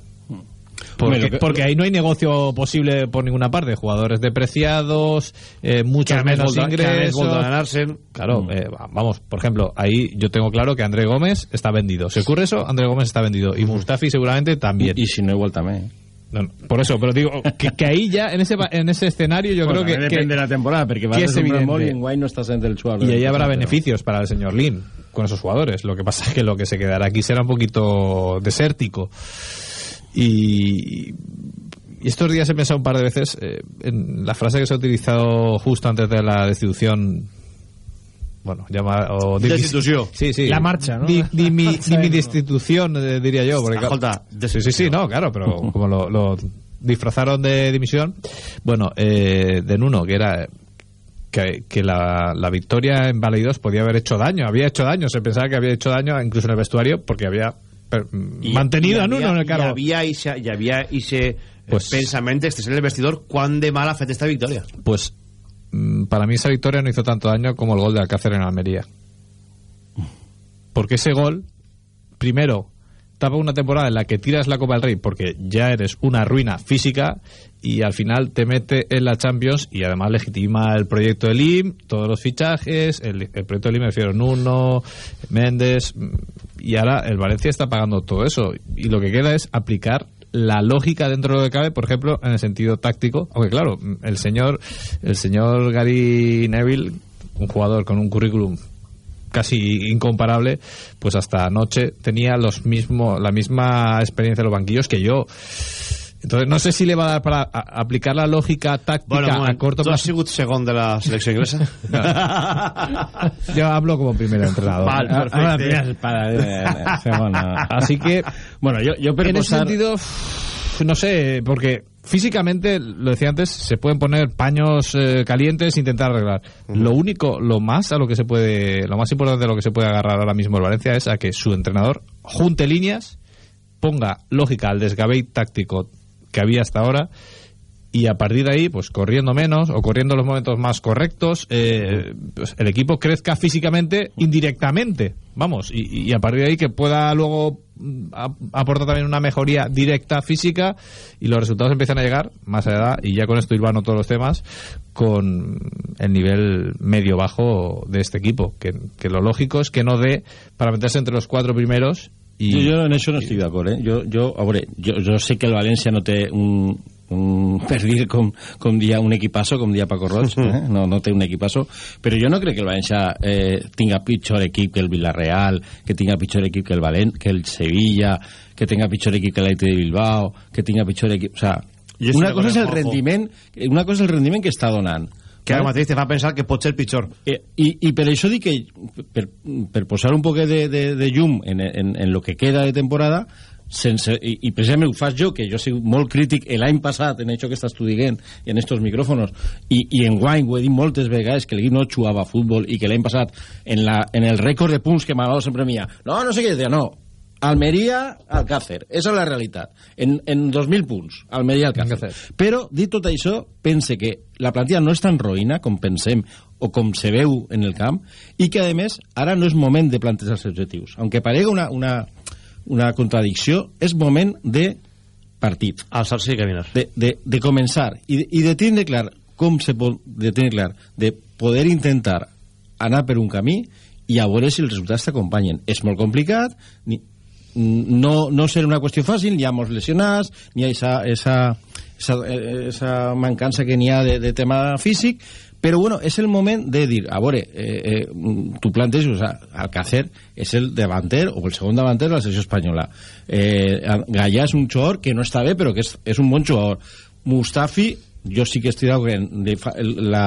Porque, porque, ahí no hay negocio posible por ninguna parte. Jugadores depreciados, eh, muchos menos ingresos. ganarse. Claro, mm. eh, vamos, por ejemplo, ahí yo tengo claro que André Gómez está vendido. Si ocurre eso, André Gómez está vendido. Y Mustafi seguramente también. Y, y si no, igual también. No, no, por eso, pero digo que, que, ahí ya, en ese, en ese escenario, yo bueno, creo que. Depende que, de la temporada, porque va a ser un y no estás en el chuar. Y ahí habrá beneficios para el señor Lin con esos jugadores. Lo que pasa es que lo que se quedará aquí será un poquito desértico. Y, y estos días he pensado un par de veces eh, en la frase que se ha utilizado justo antes de la destitución bueno, llama, o destitución. Sí, sí. La marcha, ¿no? Di, di mi, di mi destitución, eh, diría yo. Porque, Escolta, sí, sí, sí, no, claro, pero como lo, lo disfrazaron de dimisión, bueno, eh, de Nuno, que era que, que la, la, victoria en Baleidos podía haber hecho daño, había hecho daño, se pensaba que había hecho daño incluso en el vestuario porque había per, y, mantenido y había, a Nuno en el cargo. Y había y había ese pues, pensamiento este es en el vestidor, ¿cuán de mala fue esta victoria? Pues Mm, para mí esa victoria no hizo tanto daño como el gol de Alcácer en Almería. Porque ese gol, primero, tapa una temporada en la que tiras la Copa del Rey porque ya eres una ruina física y al final te mete en la Champions y además legitima el proyecto del IM, todos los fichajes, el, el proyecto del IM me refiero Nuno, Méndez y ahora el Valencia está pagando todo eso. Y lo que queda es aplicar la lógica dentro de lo que cabe, por ejemplo, en el sentido táctico, aunque claro, el señor el señor Gary Neville, un jugador con un currículum casi incomparable, pues hasta anoche tenía los mismo, la misma experiencia en los banquillos que yo. Entonces, no sé si le va a dar para a, aplicar la lógica táctica bueno, a corto plazo. ¿Tú has sido segundo de la selección inglesa? No. Yo hablo como primer entrenador. Vale, perfecto. Para, eh. Así que, bueno, yo, yo en ese sentido, no sé, porque físicamente, lo decía antes, se pueden poner paños eh, calientes e intentar arreglar. Uh -huh. Lo único, lo más a lo que se puede, lo más importante de lo que se puede agarrar ahora mismo el Valencia es a que su entrenador junte líneas, ponga lógica al desgabey táctico que había hasta ahora y a partir de ahí, pues corriendo menos o corriendo los momentos más correctos, eh, pues el equipo crezca físicamente indirectamente, vamos, y, y, a partir de ahí que pueda luego aportar también una mejoría directa física y los resultados empiezan a llegar más allá, y ya con esto hilvano todos los temas, con el nivel medio-bajo de este equipo, que, que lo lógico es que no dé para meterse entre los cuatro primeros. Jo, jo en això no estic d'acord, eh? Jo, jo, a veure, jo, jo sé que el València no té un, un per dir com, com dia un equipasso, com dia Paco Roig, eh? no, no té un equipasso, però jo no crec que el València eh, tinga pitjor equip que el Villarreal, que tinga pitjor equip que el Valent, que el Sevilla, que tenga pitjor equip que l'Aite de Bilbao, que tinga pitjor equip... O sea, una cosa és el rendiment, una cosa és el rendiment que està donant, que ara mateix te fa pensar que pot ser pitjor. Eh, i, I per això dic que, per, per posar un poquet de, de, de llum en, en, en lo que queda de temporada, sense, i, i precisament ho faig jo, que jo soc molt crític l'any passat en això que estàs tu dient, en estos micrófonos, i, i en guany ho he dit moltes vegades, que l'equip no jugava a futbol i que l'any passat, en, la, en el rècord de punts que m'ha sempre mia, no, no sé què, deia, no, Almeria, Alcácer. Esa és la realitat. En, en 2.000 punts, Almeria, Alcácer. Però, dit tot això, pense que la plantilla no és tan roïna com pensem o com se veu en el camp i que, a més, ara no és moment de plantejar els objectius. Aunque parega una, una, una contradicció, és moment de partit. Alçar-se i caminar. De, de, de començar i de, i de tindre clar com se pot de tenir clar de poder intentar anar per un camí i a veure si els resultats t'acompanyen. És molt complicat, ni, no, no serà una qüestió fàcil, hi ha molts lesionats, n'hi ha esa, esa, esa, esa mancança que n'hi ha de, de tema físic, però bueno, és el moment de dir, a veure, eh, eh, tu planteges, o sea, Alcácer és el davanter o el segon davanter de la selecció espanyola. Eh, Gallà és un jugador que no està bé, però que és, és un bon jugador. Mustafi, jo sí que estic d'acord la,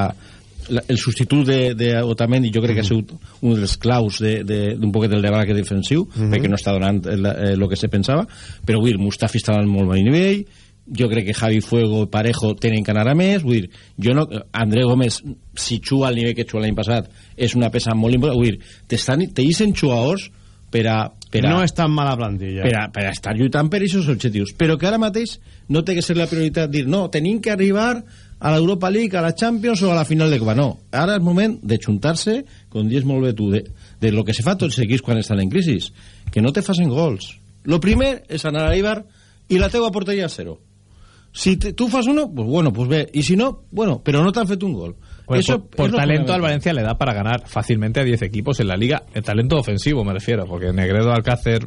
la, el substitut d'Otamendi jo crec que ha sigut un dels claus d'un de, de, poquet del debat defensiu uh -huh. perquè no està donant el, el que se pensava però dir, Mustafi estava en molt bon nivell jo crec que Javi Fuego i Parejo tenen que anar a més vull dir, jo no, André Gómez si juga al nivell que juga l'any passat és una peça molt important vull dir, te dicen jugadors per a, per a, no és tan mala plantilla per a, per a estar lluitant per aquests objectius però que ara mateix no té que ser la prioritat dir no, tenim que arribar a l'Europa League, a la Champions o a la final de Copa. No, ara és moment de juntar-se, com dius molt bé tu, de, de lo que se fa tots els equips quan estan en crisi, que no te facin gols. Lo primer és anar a Ibar i la teua porteria a zero. Si te, tu fas uno, pues bueno, pues bé. Y si no, bueno, pero no te han fet un gol. Pues Eso, por, por talento al Valencia le da para ganar fácilmente a 10 equipos en la liga. El talento ofensivo me refiero, porque Negredo, Alcácer,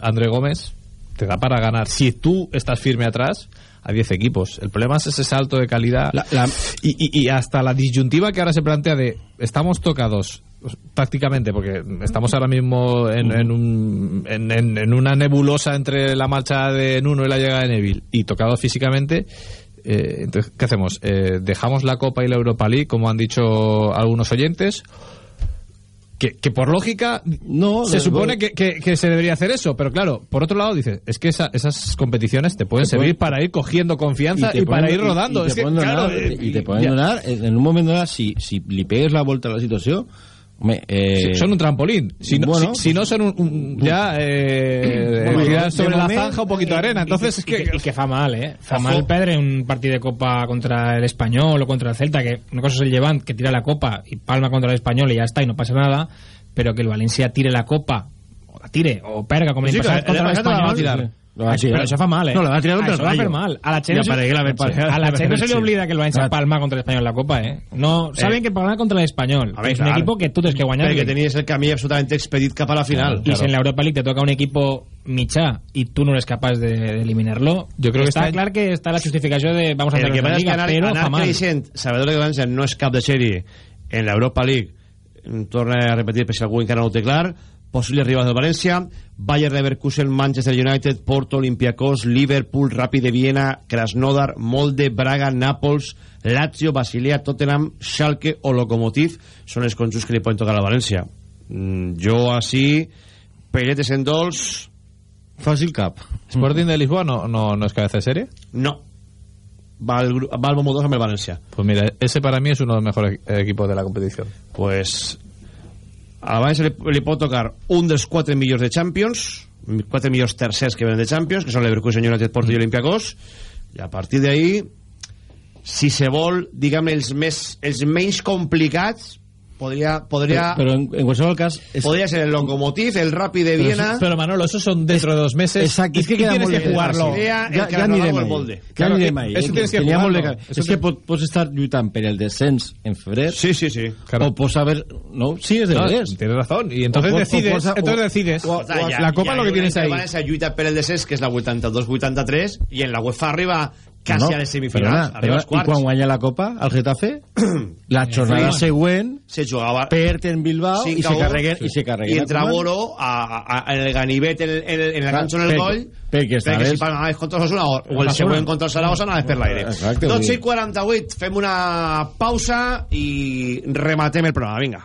André Gómez, te da para ganar. Si tú estás firme atrás, a 10 equipos. El problema es ese salto de calidad la, la... Y, y, y, hasta la disyuntiva que ahora se plantea de estamos tocados prácticamente porque estamos ahora mismo en, en, un, en, en, una nebulosa entre la marcha de Nuno y la llegada de Neville y tocados físicamente eh, entonces ¿qué hacemos? Eh, ¿dejamos la Copa y la Europa League como han dicho algunos oyentes? Que, que, por lógica no se supone que, que, que, se debería hacer eso, pero claro, por otro lado dices, es que esa, esas competiciones te pueden te servir pueden, para ir cogiendo confianza y, y para ir rodando. Y, es te que, claro, donar, y, te pueden donar, en un momento dado, si, si li pegues la volta a la situació, Home, eh... son un trampolín. Si no, bueno, si, si no son un, un ya eh, bueno, sobre la zanja un poquito de arena. Entonces es que, y que fa mal, eh. Fa Ojo. mal perdre un partido de copa contra el español o contra el Celta, que una cosa es el Levant que tira la copa y palma contra el español y ya está y no pasa nada, pero que el Valencia tire la copa o la tire o perga como sí, el pasado contra el español. Tirar. Lo va a tirar. Pero això fa mal, eh? No, la va tirar contra el Rayo. Això va fer mal. A la Che, no, se, a la no se le oblida que el Valencia palma contra el Español la Copa, eh? No, saben que palma contra el Español. A ver, es un equipo que tú tienes que guanyar. Perquè tenies el camí absolutamente expedit cap a la final. Y si en la Europa League te toca un equipo mitjà y tú no eres capaz de, de eliminarlo, yo creo que está está clar que está la justificación de vamos a el hacer que la Liga, anar, pero anar fa mal. creixent, sabedor que Valencia no és cap de sèrie en l'Europa League, torna a repetir per si algú encara no ho té clar, possibles rivals del València, Bayern Leverkusen, Manchester United, Porto, Olympiacos, Liverpool, Rapid de Viena, Krasnodar, Molde, Braga, Nàpols, Lazio, Basilea, Tottenham, Schalke o Lokomotiv són els conjunts que li poden tocar a València. Mm, jo així, Peiretes en dolç... Fàcil cap. Sporting de Lisboa no, no, no es cabeza de serie? No. Va al, va al Bombo 2 amb el València. Pues mira, ese para mí es uno de los mejores equipos de la competición. Pues a la València li, li pot tocar un dels quatre millors de Champions, quatre millors tercers que venen de Champions, que són l'Everkusen, United, Porto mm. i Olympiacos, i a partir d'ahí, si se vol, diguem els, més, els menys complicats, podría podría pero, pero en, en, cualquier caso es... podría ser el Lokomotiv el Rapid de Viena. pero, pero, Manolo esos son dentro es, de dos meses. exacto es que, que tienes que jugarlo. Ya, ya, ya ni de mai claro, ya ni de mai eso tienes que jugarlo. és es que pot, pots estar lluitant per el descens en febrer sí, sí, sí claro. o pots haver no, sí es de no, veres tienes razón. Y entonces o, decides o, o, entonces decides o, la copa lo que tienes ahí. València lluita per el descens que és la 82-83 i en la UEFA arriba quasi No, a les semifinals, perdona, perdona, I quan guanya la Copa, al Getafe, la jornada Sí. següent se jugava perd en Bilbao i 5 a se 1, carreguen, sí. i se carreguen i entra. Boro a, a, a, en el ganivet en, en, en la cancha en el perquè- gol perquè estaves- si anaves contra Osasuna o, o el següent contra el Saragossa anaves per l'aire Exacte, 12 vull i dir. 48 fem una pausa i rematem el programa, vinga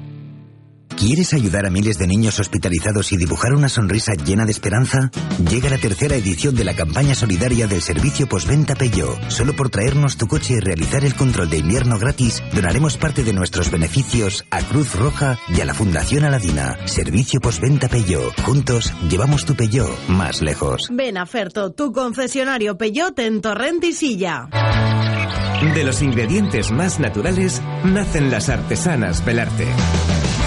¿Quieres ayudar a miles de niños hospitalizados y dibujar una sonrisa llena de esperanza? Llega la tercera edición de la campaña solidaria del servicio postventa Peugeot. Solo por traernos tu coche y realizar el control de invierno gratis, donaremos parte de nuestros beneficios a Cruz Roja y a la Fundación Aladina. Servicio postventa Peugeot. Juntos llevamos tu Peugeot más lejos. Ven a Ferto, tu concesionario Peyote en Torrent y Silla. De los ingredientes más naturales nacen las artesanas Belarte.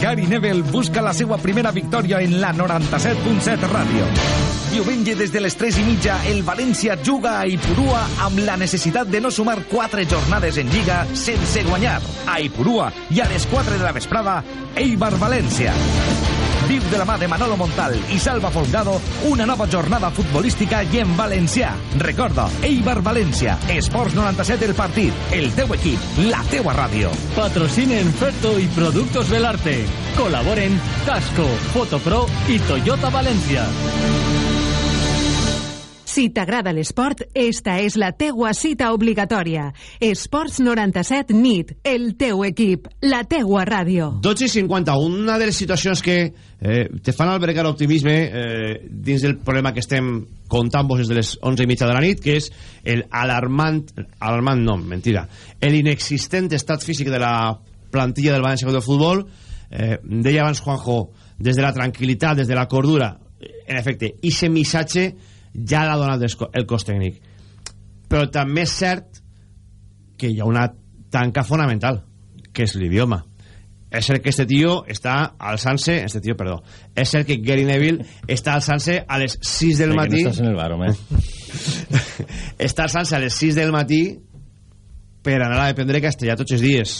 Gary Neville busca la seva primera victòria en la 97.7 ràdio. Diumenge des de les 3 i mitja el València juga a Ipurua amb la necessitat de no sumar 4 jornades en Lliga sense guanyar. A Ipurua i a les 4 de la vesprada Eibar València. Viu de la mà de Manolo Montal i Salva Folgado una nova jornada futbolística i en valencià. Recorda, Eibar València, Esports 97 el partit, el teu equip, la teua ràdio. Patrocinen Ferto y Productos Belarte. Colaboren Tasco, Fotopro y Toyota Valencia. Si t'agrada l'esport, esta és la teua cita obligatòria. Esports 97 NIT, el teu equip, la teua ràdio. 12 i 50, una de les situacions que eh, te fan albergar optimisme eh, dins del problema que estem contant-vos des de les 11 i mitja de la nit, que és el alarmant, alarmant no, mentira, el inexistent estat físic de la plantilla del València de Futbol. Eh, deia abans Juanjo, des de la tranquil·litat, des de la cordura, en efecte, i ese missatge ja l'ha donat el co- el cos tècnic. Però també és cert que hi ha una tanca fonamental, que és l'idioma. És cert que este tio està alçant-se... Este tio, perdó. És cert que Gary Neville està alçant-se a les 6 del no matí... estàs en el bar, home. està alçant-se a les 6 del matí per anar a dependre castellà tots els dies.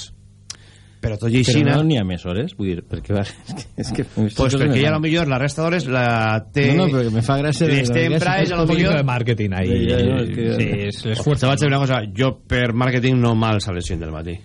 Però tot i així... Però no n'hi ha més hores, vull dir, perquè va... És que, és que Pues perquè ja a lo millor la resta d'hores la té... No, no, però que me fa gràcia... Les té emprades, a lo millor... de marketing ahí. Sí. Te vaig a dir una cosa, jo per màrqueting no mal a les 5 del matí.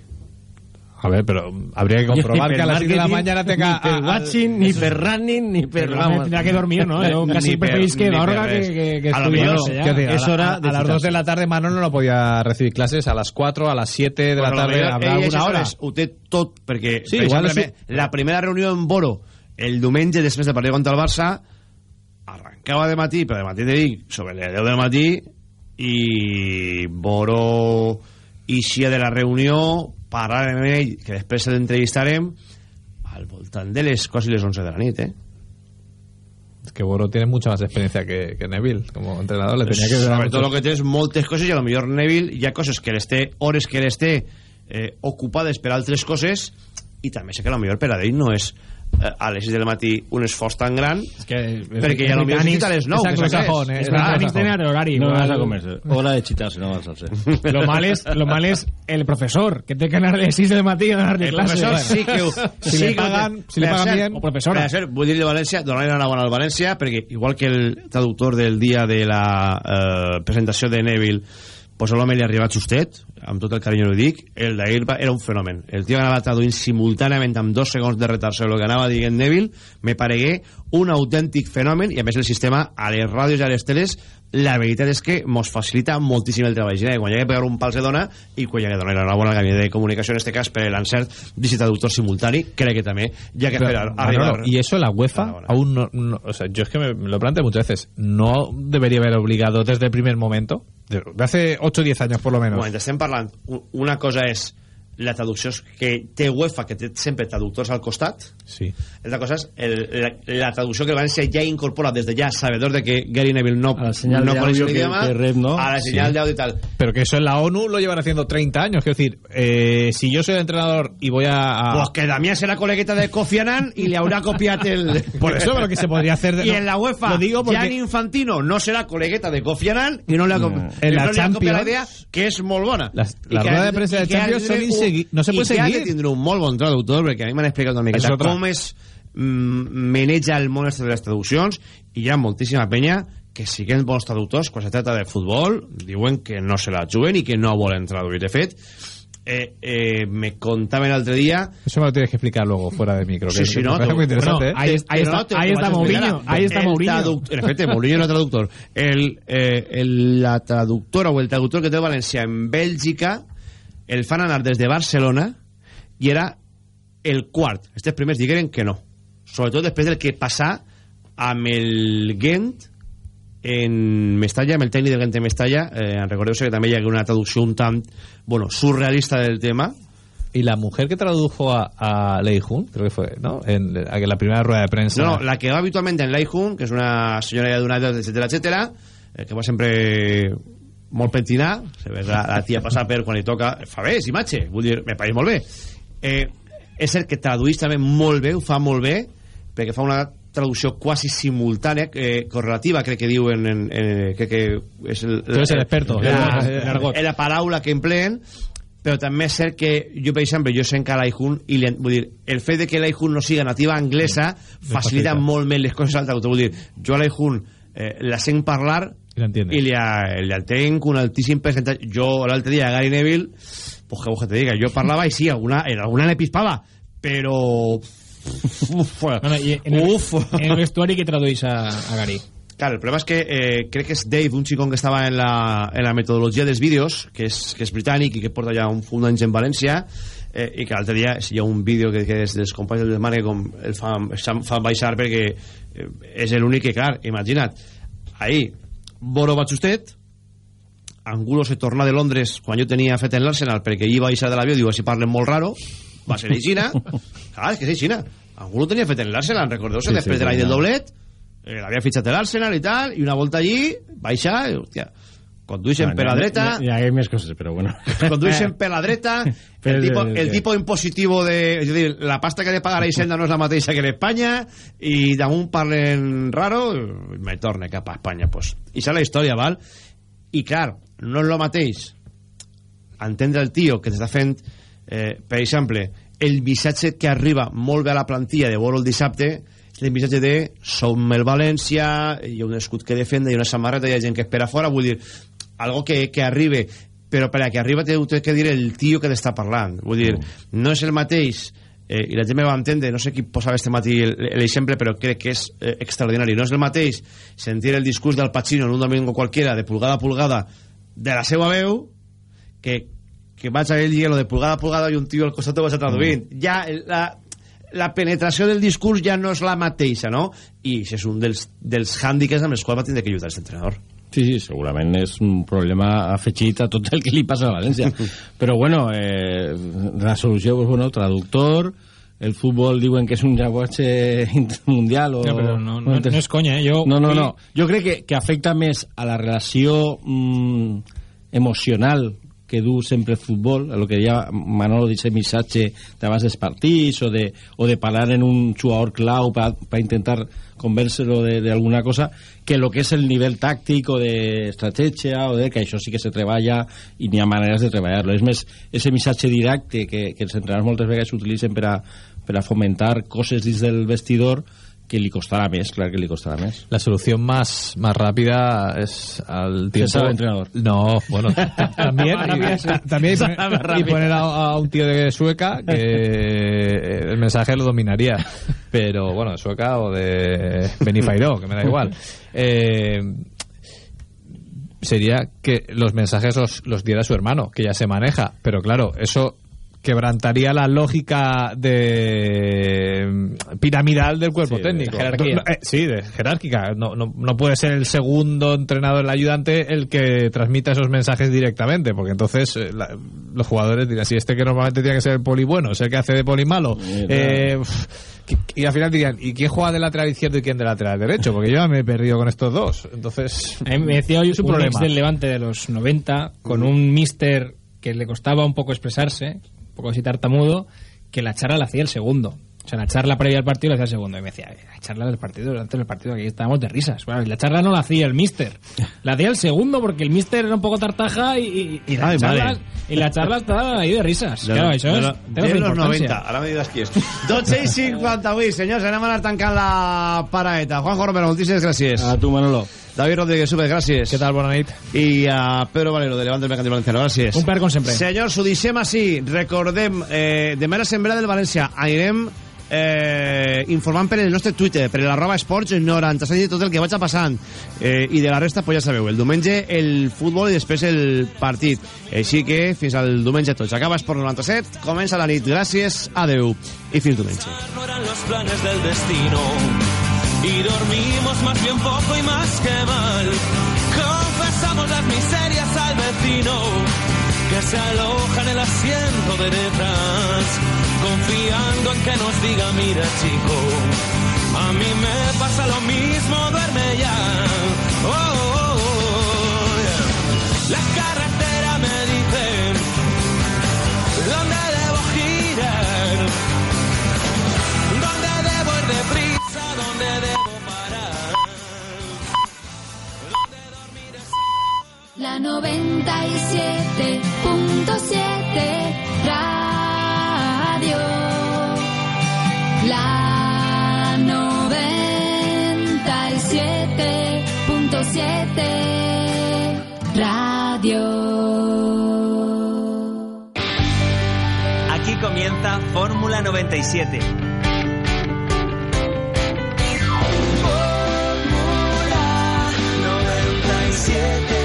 A ver, pero habría que comprobar que a las per 7 de la mañana tenga... ni per watching, ni per running, ni per... Vamos, tendrá que dormir, ¿no? Yo casi preferís que dorga que, que, que A lo Es hora de a las 2 de la tarde Manolo no podía recibir clases, a las 4, a las 7 de la lo tarde habrá ell una aquestes hora. Ho té tot, perquè Sí, per igual exemple, la primera reunió en Boro el diumenge després del partit contra el Barça arrencava de matí, però de matí te dic, sobre les 10 del matí i Boro ixia de la reunió parlar amb ell, que després l'entrevistarem al voltant de les quasi les 11 de la nit, eh? Es que Boro tiene mucha más experiencia que, que Neville como entrenador. Le tenía que Sobre tot muchos- el que tens moltes coses i a lo millor Neville hi ha coses que les té, hores que les té eh, ocupades per altres coses i també sé que a lo millor per a ell no és a les 6 del matí un esforç tan gran que perquè ja a lo millor necessita a les 9 que anglosajón, s'ha eh, Es es que anglosajón. tenéis que tener horario. No igual. vas a comerse. Hora de chitarse, no vas a hacer. Lo mal es, lo mal es el profesor, que tiene que ganar de 6 de matí a darle el clase. professor sí que ho, Si sí té. pagan- si pagan cert, bien, o professora. per cert, vull dir de València donar enhorabona al València perquè igual que el traductor del dia de la eh, presentació de Neville pues a l'home li ha arribat justet, amb tot el carinyo ho dic, el d'ahir era un fenomen. El tio anava traduint simultàniament amb dos segons de retard sobre el que anava dient Neville, me paregué un autèntic fenomen i a més el sistema a les ràdios i a les teles la veritat és que mos facilita moltíssim el treball. Quan hi ha que pegar un pal se dona i quan hi ha que donar una bona gabinet de comunicació en este cas per l'encert d'este traductor simultani crec que també hi ha que esperar Manolo, arribar y eso la UEFA aún no, no- o sea, yo es que me, me lo planteo muchas veces, no debería haber obligado desde el primer momento, de, hace 8 o 10 años por lo menos. Quan estem parlant, una cosa és la traducció que té UEFA, que té sempre traductors al costat, sí. L'altra cosa és el, la, la traducció que el València ja incorpora des de ja, sabedor de que Gary Neville no, señal no de audio que- l'idioma, que rep, ¿no? a la señal Sí. de audio y tal. Pero que eso en la ONU lo llevan haciendo 30 años. Quiero decir, eh, si yo soy el entrenador y voy a... a- Pues que Damián será colegueta de Kofi Annan y le haurà copiat el... Por eso lo que se podría hacer... de- Y no, en la UEFA, Lo digo porque... Gianni Infantino no será colegueta de Kofi Annan y no le ha, co- En la no le ha copiat la Champions- idea, que és molt bona. La que rueda de prensa de Champions son no se puede I que seguir. tindre un molt bon traductor, perquè a mi m'han explicat una miqueta És com es mm, maneja el món de les traduccions i hi ha moltíssima penya que siguent bons traductors, quan se trata de futbol, diuen que no se la juguen i que no volen traduir. De fet, eh, eh, me contaven l'altre dia Eso me lo tienes que explicar luego, fuera de micro. Sí, que sí, no. muy interesante. Bueno, ¿eh? ahí, ahí está, ahí está Mourinho. Ahí está Mourinho. En efecte, Mourinho era traductor. El, eh, el, la traductora o el traductor que té València en Bèlgica el fan anar des de Barcelona i era el quart. Estes primers digueren que no. Sobretot després del que passà amb el Gent en Mestalla, amb el tècnic del Gent en Mestalla. Eh, Recordeu-se que també hi ha una traducció un tant bueno, surrealista del tema. Y la mujer que tradujo a, a Lei Jun, creo que fue, ¿no? En, la- en la primera rueda de prensa. No, no, la que va habitualmente en Leijun, que és una senyora ja d'una edat, etcétera, etcétera, eh, que va sempre molt pentinada, se ve la, la tia passar per quan li toca, fa bé, és imatge, vull dir, me pareix molt bé. Eh, és cert que traduïs també molt bé, ho fa molt bé, perquè fa una traducció quasi simultània, eh, correlativa, crec que diuen, en, en, crec que és el, Tu eres el experto, la, paraula que empleen, però també és cert que jo, per exemple, jo sé que a l'Aihun, i li, vull dir, el fet de que l'Aihun no siga nativa anglesa facilita facilita. molt més les coses al traductor. Vull dir, jo a l'Aihun eh, la sent parlar Y la entiende. i li, ha- li tenc un altíssim percentatge. Jo l'altre dia a Gary Neville, pues que, que te diga, jo parlava i sí, alguna, en alguna le pispava, però... Uf, No, no, y en, el, en el vestuario que traduís a, a Gary. Claro, el problema es que eh, crec que és Dave, un xicón que estava en la, en la metodologia dels vídeos, que és, que és britànic i que porta ja un, un anys en València, eh, i que l'altre dia si hi ha un vídeo que, que és dels companys del Mane com el fan, fan, fan baixar perquè eh, és l'únic que, clar, imagina't, ahir, Boro Batxustet, Angulo se torna de Londres quan jo tenia fet en l'Arsenal perquè hi va baixar de l'avió, diu, si parlen molt raro, va ser Xina, clar, és que és Xina. Angulo tenia fet en l'Arsenal, recordeu-se, Sí, sí, després de l'any sí, del doblet, eh, l'havia fitxat l'Arsenal i tal, i una volta allí, baixa, i, hòstia, conduixen per la dreta, Y hay más cosas, pero bueno. conduixen per la dreta, el tipo, el tipo impositivo de... És a dir, la pasta que ha de pagar a Hisenda no és la mateixa que en Espanya, i damunt parlen raro, me torne cap a Espanya, pues. I és la història, val? I, clar, no és el mateix entendre el tio que t'està fent, eh, per exemple, el missatge que arriba molt bé a la plantilla de Boro el dissabte és el missatge de som el València, hi ha un escut que defenda, hi ha una samarreta, hi ha gent que espera fora, vull dir, algo que, que arribe, però per a que arriba té que dir el tio que t'està parlant. Vull dir, no és el mateix eh, i la gent me va entendre, no sé qui posava este matí el- l'exemple, però crec que és eh, extraordinari. No és el mateix sentir el discurs del Pacino en un domingo qualquiera, de pulgada a pulgada, de la seva veu, que, que vaig a ell dient lo de pulgada a pulgada i un tio al costat ho vas a traduint. Mm. Ja la, la penetració del discurs ja no és la mateixa, no? I això és un dels, dels hàndicaps amb els quals va tindre que lluitar aquest entrenador. Sí, sí, segurament és un problema afegit a tot el que li passa a València. Però bueno, eh, la solució, pues, bueno, traductor, el futbol diuen que és un llenguatge mundial o... No, però no- no- no és conya, eh? Jo- no, no, no. Jo crec que, que afecta més a la relació mm, emocional que du sempre el futbol, a lo que deia Manolo d'aquest missatge d'abans dels partits o de, o de parlar en un jugador clau per intentar convèncer-lo de, de alguna cosa que lo que és el nivell tàctic o d'estratègia o de que això sí que se treballa i n'hi ha maneres de treballar-lo. És més, ese missatge directe que, que els entrenadors moltes vegades utilitzen per a, per a fomentar coses dins del vestidor que li costarà més, clar que li costarà més. La solución más, más rápida es al tiempo... Cesar entrenador. No, bueno, también, y- también y poner, a un tío de Sueca que el mensaje lo dominaría. Pero bueno, de Sueca o de Benifairó, que me da igual. Eh, sería que los mensajes los, los diera su hermano, que ya se maneja. Pero claro, eso quebrantaría la lógica de mm, piramidal del cuerpo Sí, de técnico. jerarquía. No, no, eh, sí, de jerárquica. No, no, no puede ser el segundo entrenador, el ayudante, el que transmita esos mensajes directamente, porque entonces eh, la- los jugadores dirán, si este que normalmente tiene que ser el poli bueno, es el que hace de poli malo. eh, y al final dirían, ¿y quién juega de lateral izquierdo y quién de lateral derecho? Porque yo ya me he perdido con estos dos. Entonces, A mí me decía hoy un problema. del Levante de los 90 con un mister que le costaba un poco expresarse, un poco así tartamudo, que la charla la hacía el segundo. O sea, la charla previa al partido la hacía el segundo. Y me decía, la charla del partido, antes del partido, aquí estábamos de risas. Bueno, y la charla no la hacía el mister. La hacía el segundo porque el mister era un poco tartaja y, y, y la, Ay, charla, vale. y la charla estaba ahí de risas. claro, de, és, lo- té de la los importància. 90, ara me diràs qui és. 12 i 58, senyors, anem a anar tancant la paraeta. Juanjo Romero, moltíssimes gràcies. A tu, Manolo. David Rodríguez, super, gràcies. Què tal, bona nit? I a Pedro Valero, de Levante del Mercantil Valenciano, gràcies. Un plaer, com sempre. Senyors, ho deixem així. Recordem, eh, demà a l'Assemblea del València anirem eh, informant per el nostre Twitter, per l'arroba esports 97 i tot el que vaig passant. Eh, I de la resta, pues ja sabeu, el diumenge el futbol i després el partit. Així que fins al diumenge tots. Acaba Esport 97, comença la nit. Gràcies, adeu i fins diumenge. no eran los planes del destino. Y dormimos más bien poco y más que mal. Confesamos las miserias al vecino que se aloja en el asiento de detrás, confiando en que nos diga, mira chico, a mí me pasa lo mismo, duerme ya. La 97.7 Radio. La 97.7 Radio. Aquí comienza Fórmula 97. Fórmula 97.